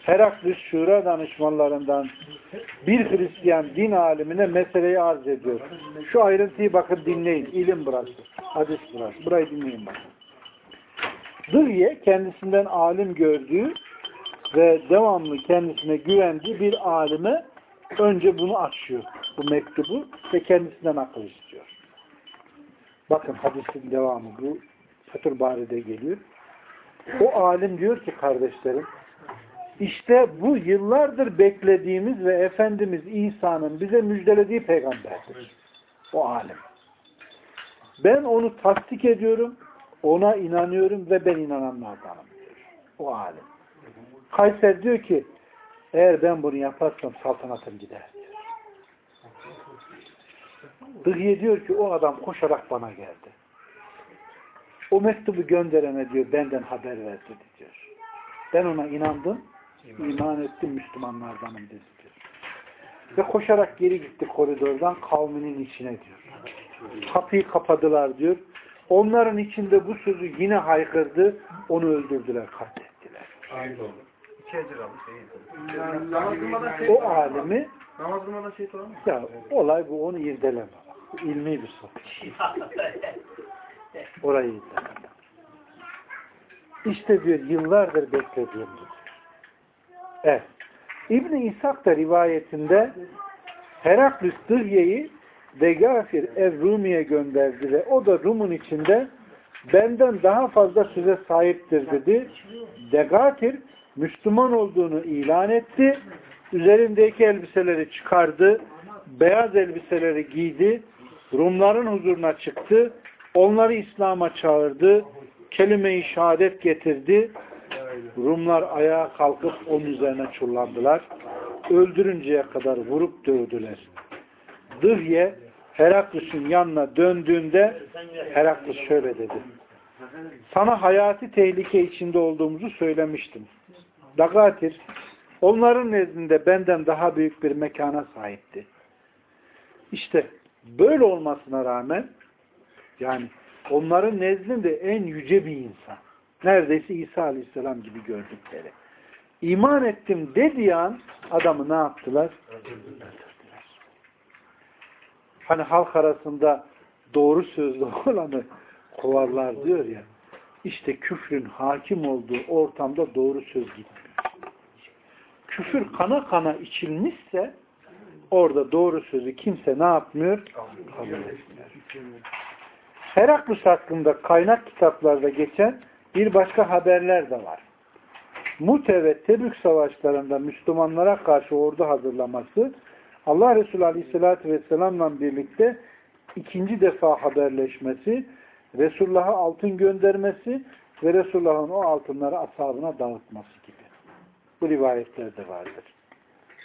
Heraklüs Şura danışmanlarından bir Hristiyan din alimine meseleyi arz ediyor. Şu ayrıntıyı bakın dinleyin. İlim burası. Hadis burası. Burayı dinleyin bakın. Dıhye kendisinden alim gördüğü ve devamlı kendisine güvendiği bir alime önce bunu açıyor. Bu mektubu ve kendisinden akıl istiyor. Bakın hadisin devamı bu. Fethül Bari'de geliyor. O alim diyor ki kardeşlerim işte bu yıllardır beklediğimiz ve Efendimiz İsa'nın bize müjdelediği peygamberdir. O alim. Ben onu tasdik ediyorum, ona inanıyorum ve ben inananlardanım. O alim. Kayser diyor ki Eğer ben bunu yaparsam saltanatım gider diyor. Dıhye diyor ki o adam koşarak bana geldi. O mektubu gönderene diyor benden haber verdi diyor. Ben ona inandım, iman ettim Müslümanlardanım dedi diyor. Ve koşarak geri gitti koridordan kavminin içine diyor. Kapıyı kapadılar diyor. Onların içinde bu sözü yine haykırdı. Onu öldürdüler, katlettiler. Kılmadan şey O alimi Namaz kılmadan şey var mı? ya olay bu onu irdeleme. İlmi bir sohbet. Orayı irdeleme. İşte diyor yıllardır beklediğimdir. Evet. İbn-i İshak da rivayetinde Heraklüs Dırye'yi Degafir Ev-Rumi'ye gönderdi ve o da Rum'un içinde benden daha fazla söze sahiptir dedi. Degatir Müslüman olduğunu ilan etti. Üzerindeki elbiseleri çıkardı. Beyaz elbiseleri giydi. Rumların huzuruna çıktı. Onları İslam'a çağırdı. Kelime-i şehadet getirdi. Rumlar ayağa kalkıp onun üzerine çullandılar. Öldürünceye kadar vurup dövdüler. Dıhye Heraklüs'ün yanına döndüğünde Heraklüs şöyle dedi. Sana hayati tehlike içinde olduğumuzu söylemiştim. Dagatir onların nezdinde benden daha büyük bir mekana sahipti. İşte böyle olmasına rağmen yani onların nezdinde en yüce bir insan. Neredeyse İsa Aleyhisselam gibi gördükleri. İman ettim dediği an adamı ne yaptılar? Öldürdüler. Hani halk arasında doğru sözlü [LAUGHS] olanı kovarlar diyor ya. İşte küfrün hakim olduğu ortamda doğru söz gitmiyor. Küfür kana kana içilmişse orada doğru sözü kimse ne yapmıyor? Kabul etmiyor. Heraklus hakkında kaynak kitaplarda geçen bir başka haberler de var. Mute ve Tebük savaşlarında Müslümanlara karşı ordu hazırlaması Allah Resulü Aleyhisselatü Vesselam'la birlikte ikinci defa haberleşmesi, Resulullah'a altın göndermesi ve Resulullah'ın o altınları ashabına dağıtması gibi. Bu rivayetler de vardır.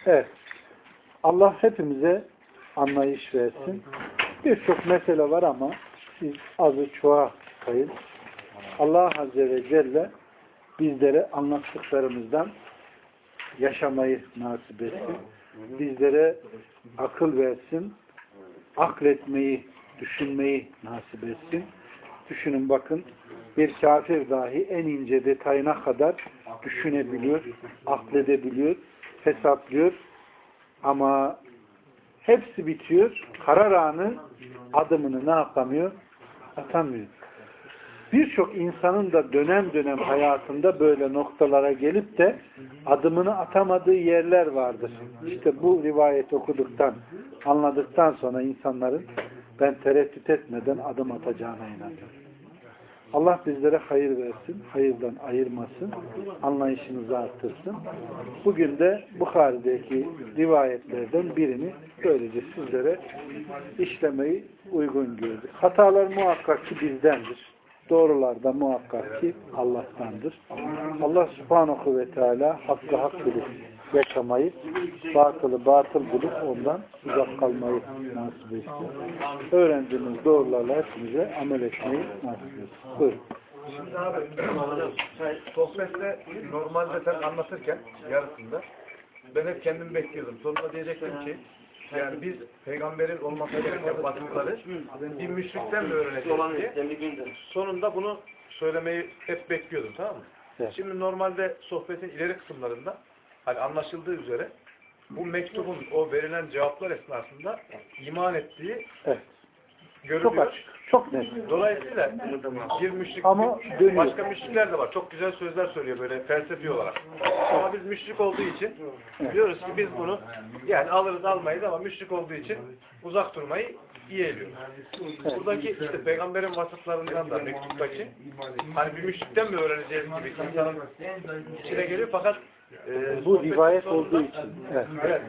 Evet. Allah hepimize anlayış versin. Birçok mesele var ama siz azı çoğa sayın. Allah Azze ve Celle bizlere anlattıklarımızdan yaşamayı nasip etsin. Bizlere akıl versin. Akletmeyi, düşünmeyi nasip etsin. Düşünün bakın bir kafir dahi en ince detayına kadar düşünebiliyor, akledebiliyor, hesaplıyor ama hepsi bitiyor. Karar anı adımını ne yapamıyor? Atamıyor. Birçok insanın da dönem dönem hayatında böyle noktalara gelip de adımını atamadığı yerler vardır. İşte bu rivayet okuduktan, anladıktan sonra insanların ben tereddüt etmeden adım atacağına inanıyorum. Allah bizlere hayır versin, hayırdan ayırmasın, anlayışınızı arttırsın. Bugün de Bukhari'deki rivayetlerden birini böylece sizlere işlemeyi uygun gördük. Hatalar muhakkak ki bizdendir. Doğrular da muhakkak ki Allah'tandır. Allah subhanahu ve teala hakkı hak bilip yaşamayı, batılı batıl bulup ondan uzak kalmayı nasip etsin. Öğrendiğimiz doğrularla hepimize amel etmeyi nasip etsin. Buyurun. Sohbette normalde sen anlatırken yarısında ben hep kendimi bekliyordum. Sonunda diyecektim ki yani biz peygamberin olması gereken vasıfları bir müşrikten mi öğreneceğiz diye. Sonunda bunu söylemeyi hep bekliyordum tamam mı? Evet. Şimdi normalde sohbetin ileri kısımlarında hani anlaşıldığı üzere bu mektubun o verilen cevaplar esnasında iman ettiği Evet. Çok görülüyor. açık. Çok net. Dolayısıyla bir müşrik, Ama dönüyor. başka müşrikler de var. Çok güzel sözler söylüyor böyle felsefi olarak. Ama biz müşrik olduğu için diyoruz ki biz bunu yani alırız almayız ama müşrik olduğu için uzak durmayı yeğliyoruz. Buradaki işte peygamberin vasıflarından da mektuptaki hani bir müşrikten mi öğreneceğiz gibi insanın içine geliyor fakat e, Bu sohbet- rivayet olduğu için. Evet. Evet,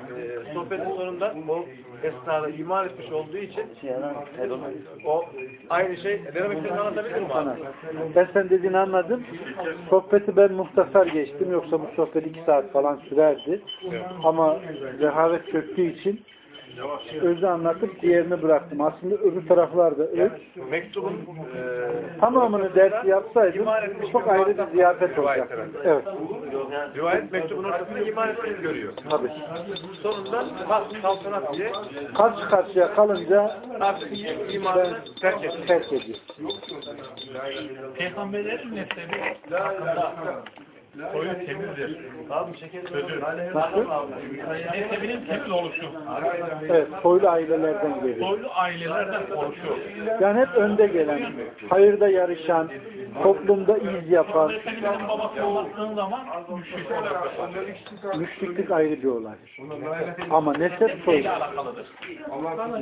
e, sohbetin sonunda o esnada iman etmiş olduğu için o aynı şey, ne demek istediğini anlatabilir miyim abi? Ben sen dediğini anladım. Sohbeti ben muhtasar geçtim. Yoksa bu sohbet iki saat falan sürerdi. Ama rehavet çöktüğü için özü anlatıp diğerini bıraktım. Aslında öbür taraflarda öz. Mektubun e, Tamamını ders yapsaydım çok ayrı bir ziyafet herhalde. Evet. rivayet mektubun ortasında iman ettiğini görüyor. Tabii. Sonunda saltanat diye Karşı karşıya kalınca artık imanı terk ediyor. terk ediyor. Peygamberlerin hakkında soyu temizdir. Sözü. Nasıl? Nesebinin temiz oluşu. Evet. Soylu ailelerden geliyor. Soylu ailelerden oluşuyor. Yani hep önde gelen, hayırda yarışan, toplumda iz yapan, Nesebinin babasına baktığın zaman müşrik olur. müşriklik ayrı bir olay. Ama nesep soy. Neyle alakalıdır?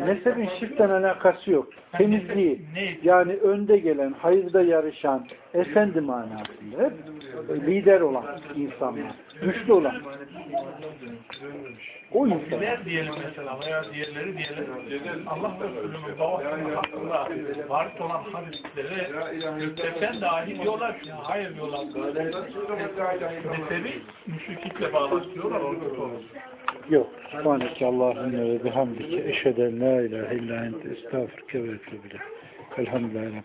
Nesebin şirkten alakası yok. Temizliği, yani önde gelen, hayırda yarışan, efendi manasında. Hep lider olan insanlar, güçlü olan. O insan. Diyelim mesela veya diğerleri diyelim. Allah Resulü'nün babasının hakkında varis olan hadisleri göklerden dahi diyorlar ki hayır diyorlar. Nesebi müşriklikle bağlaştırıyorlar. Orada olur. Yok. Subhaneke Allahümme ve bihamdike eşheden la ilahe illa ente estağfurke ve Rabbil alemin.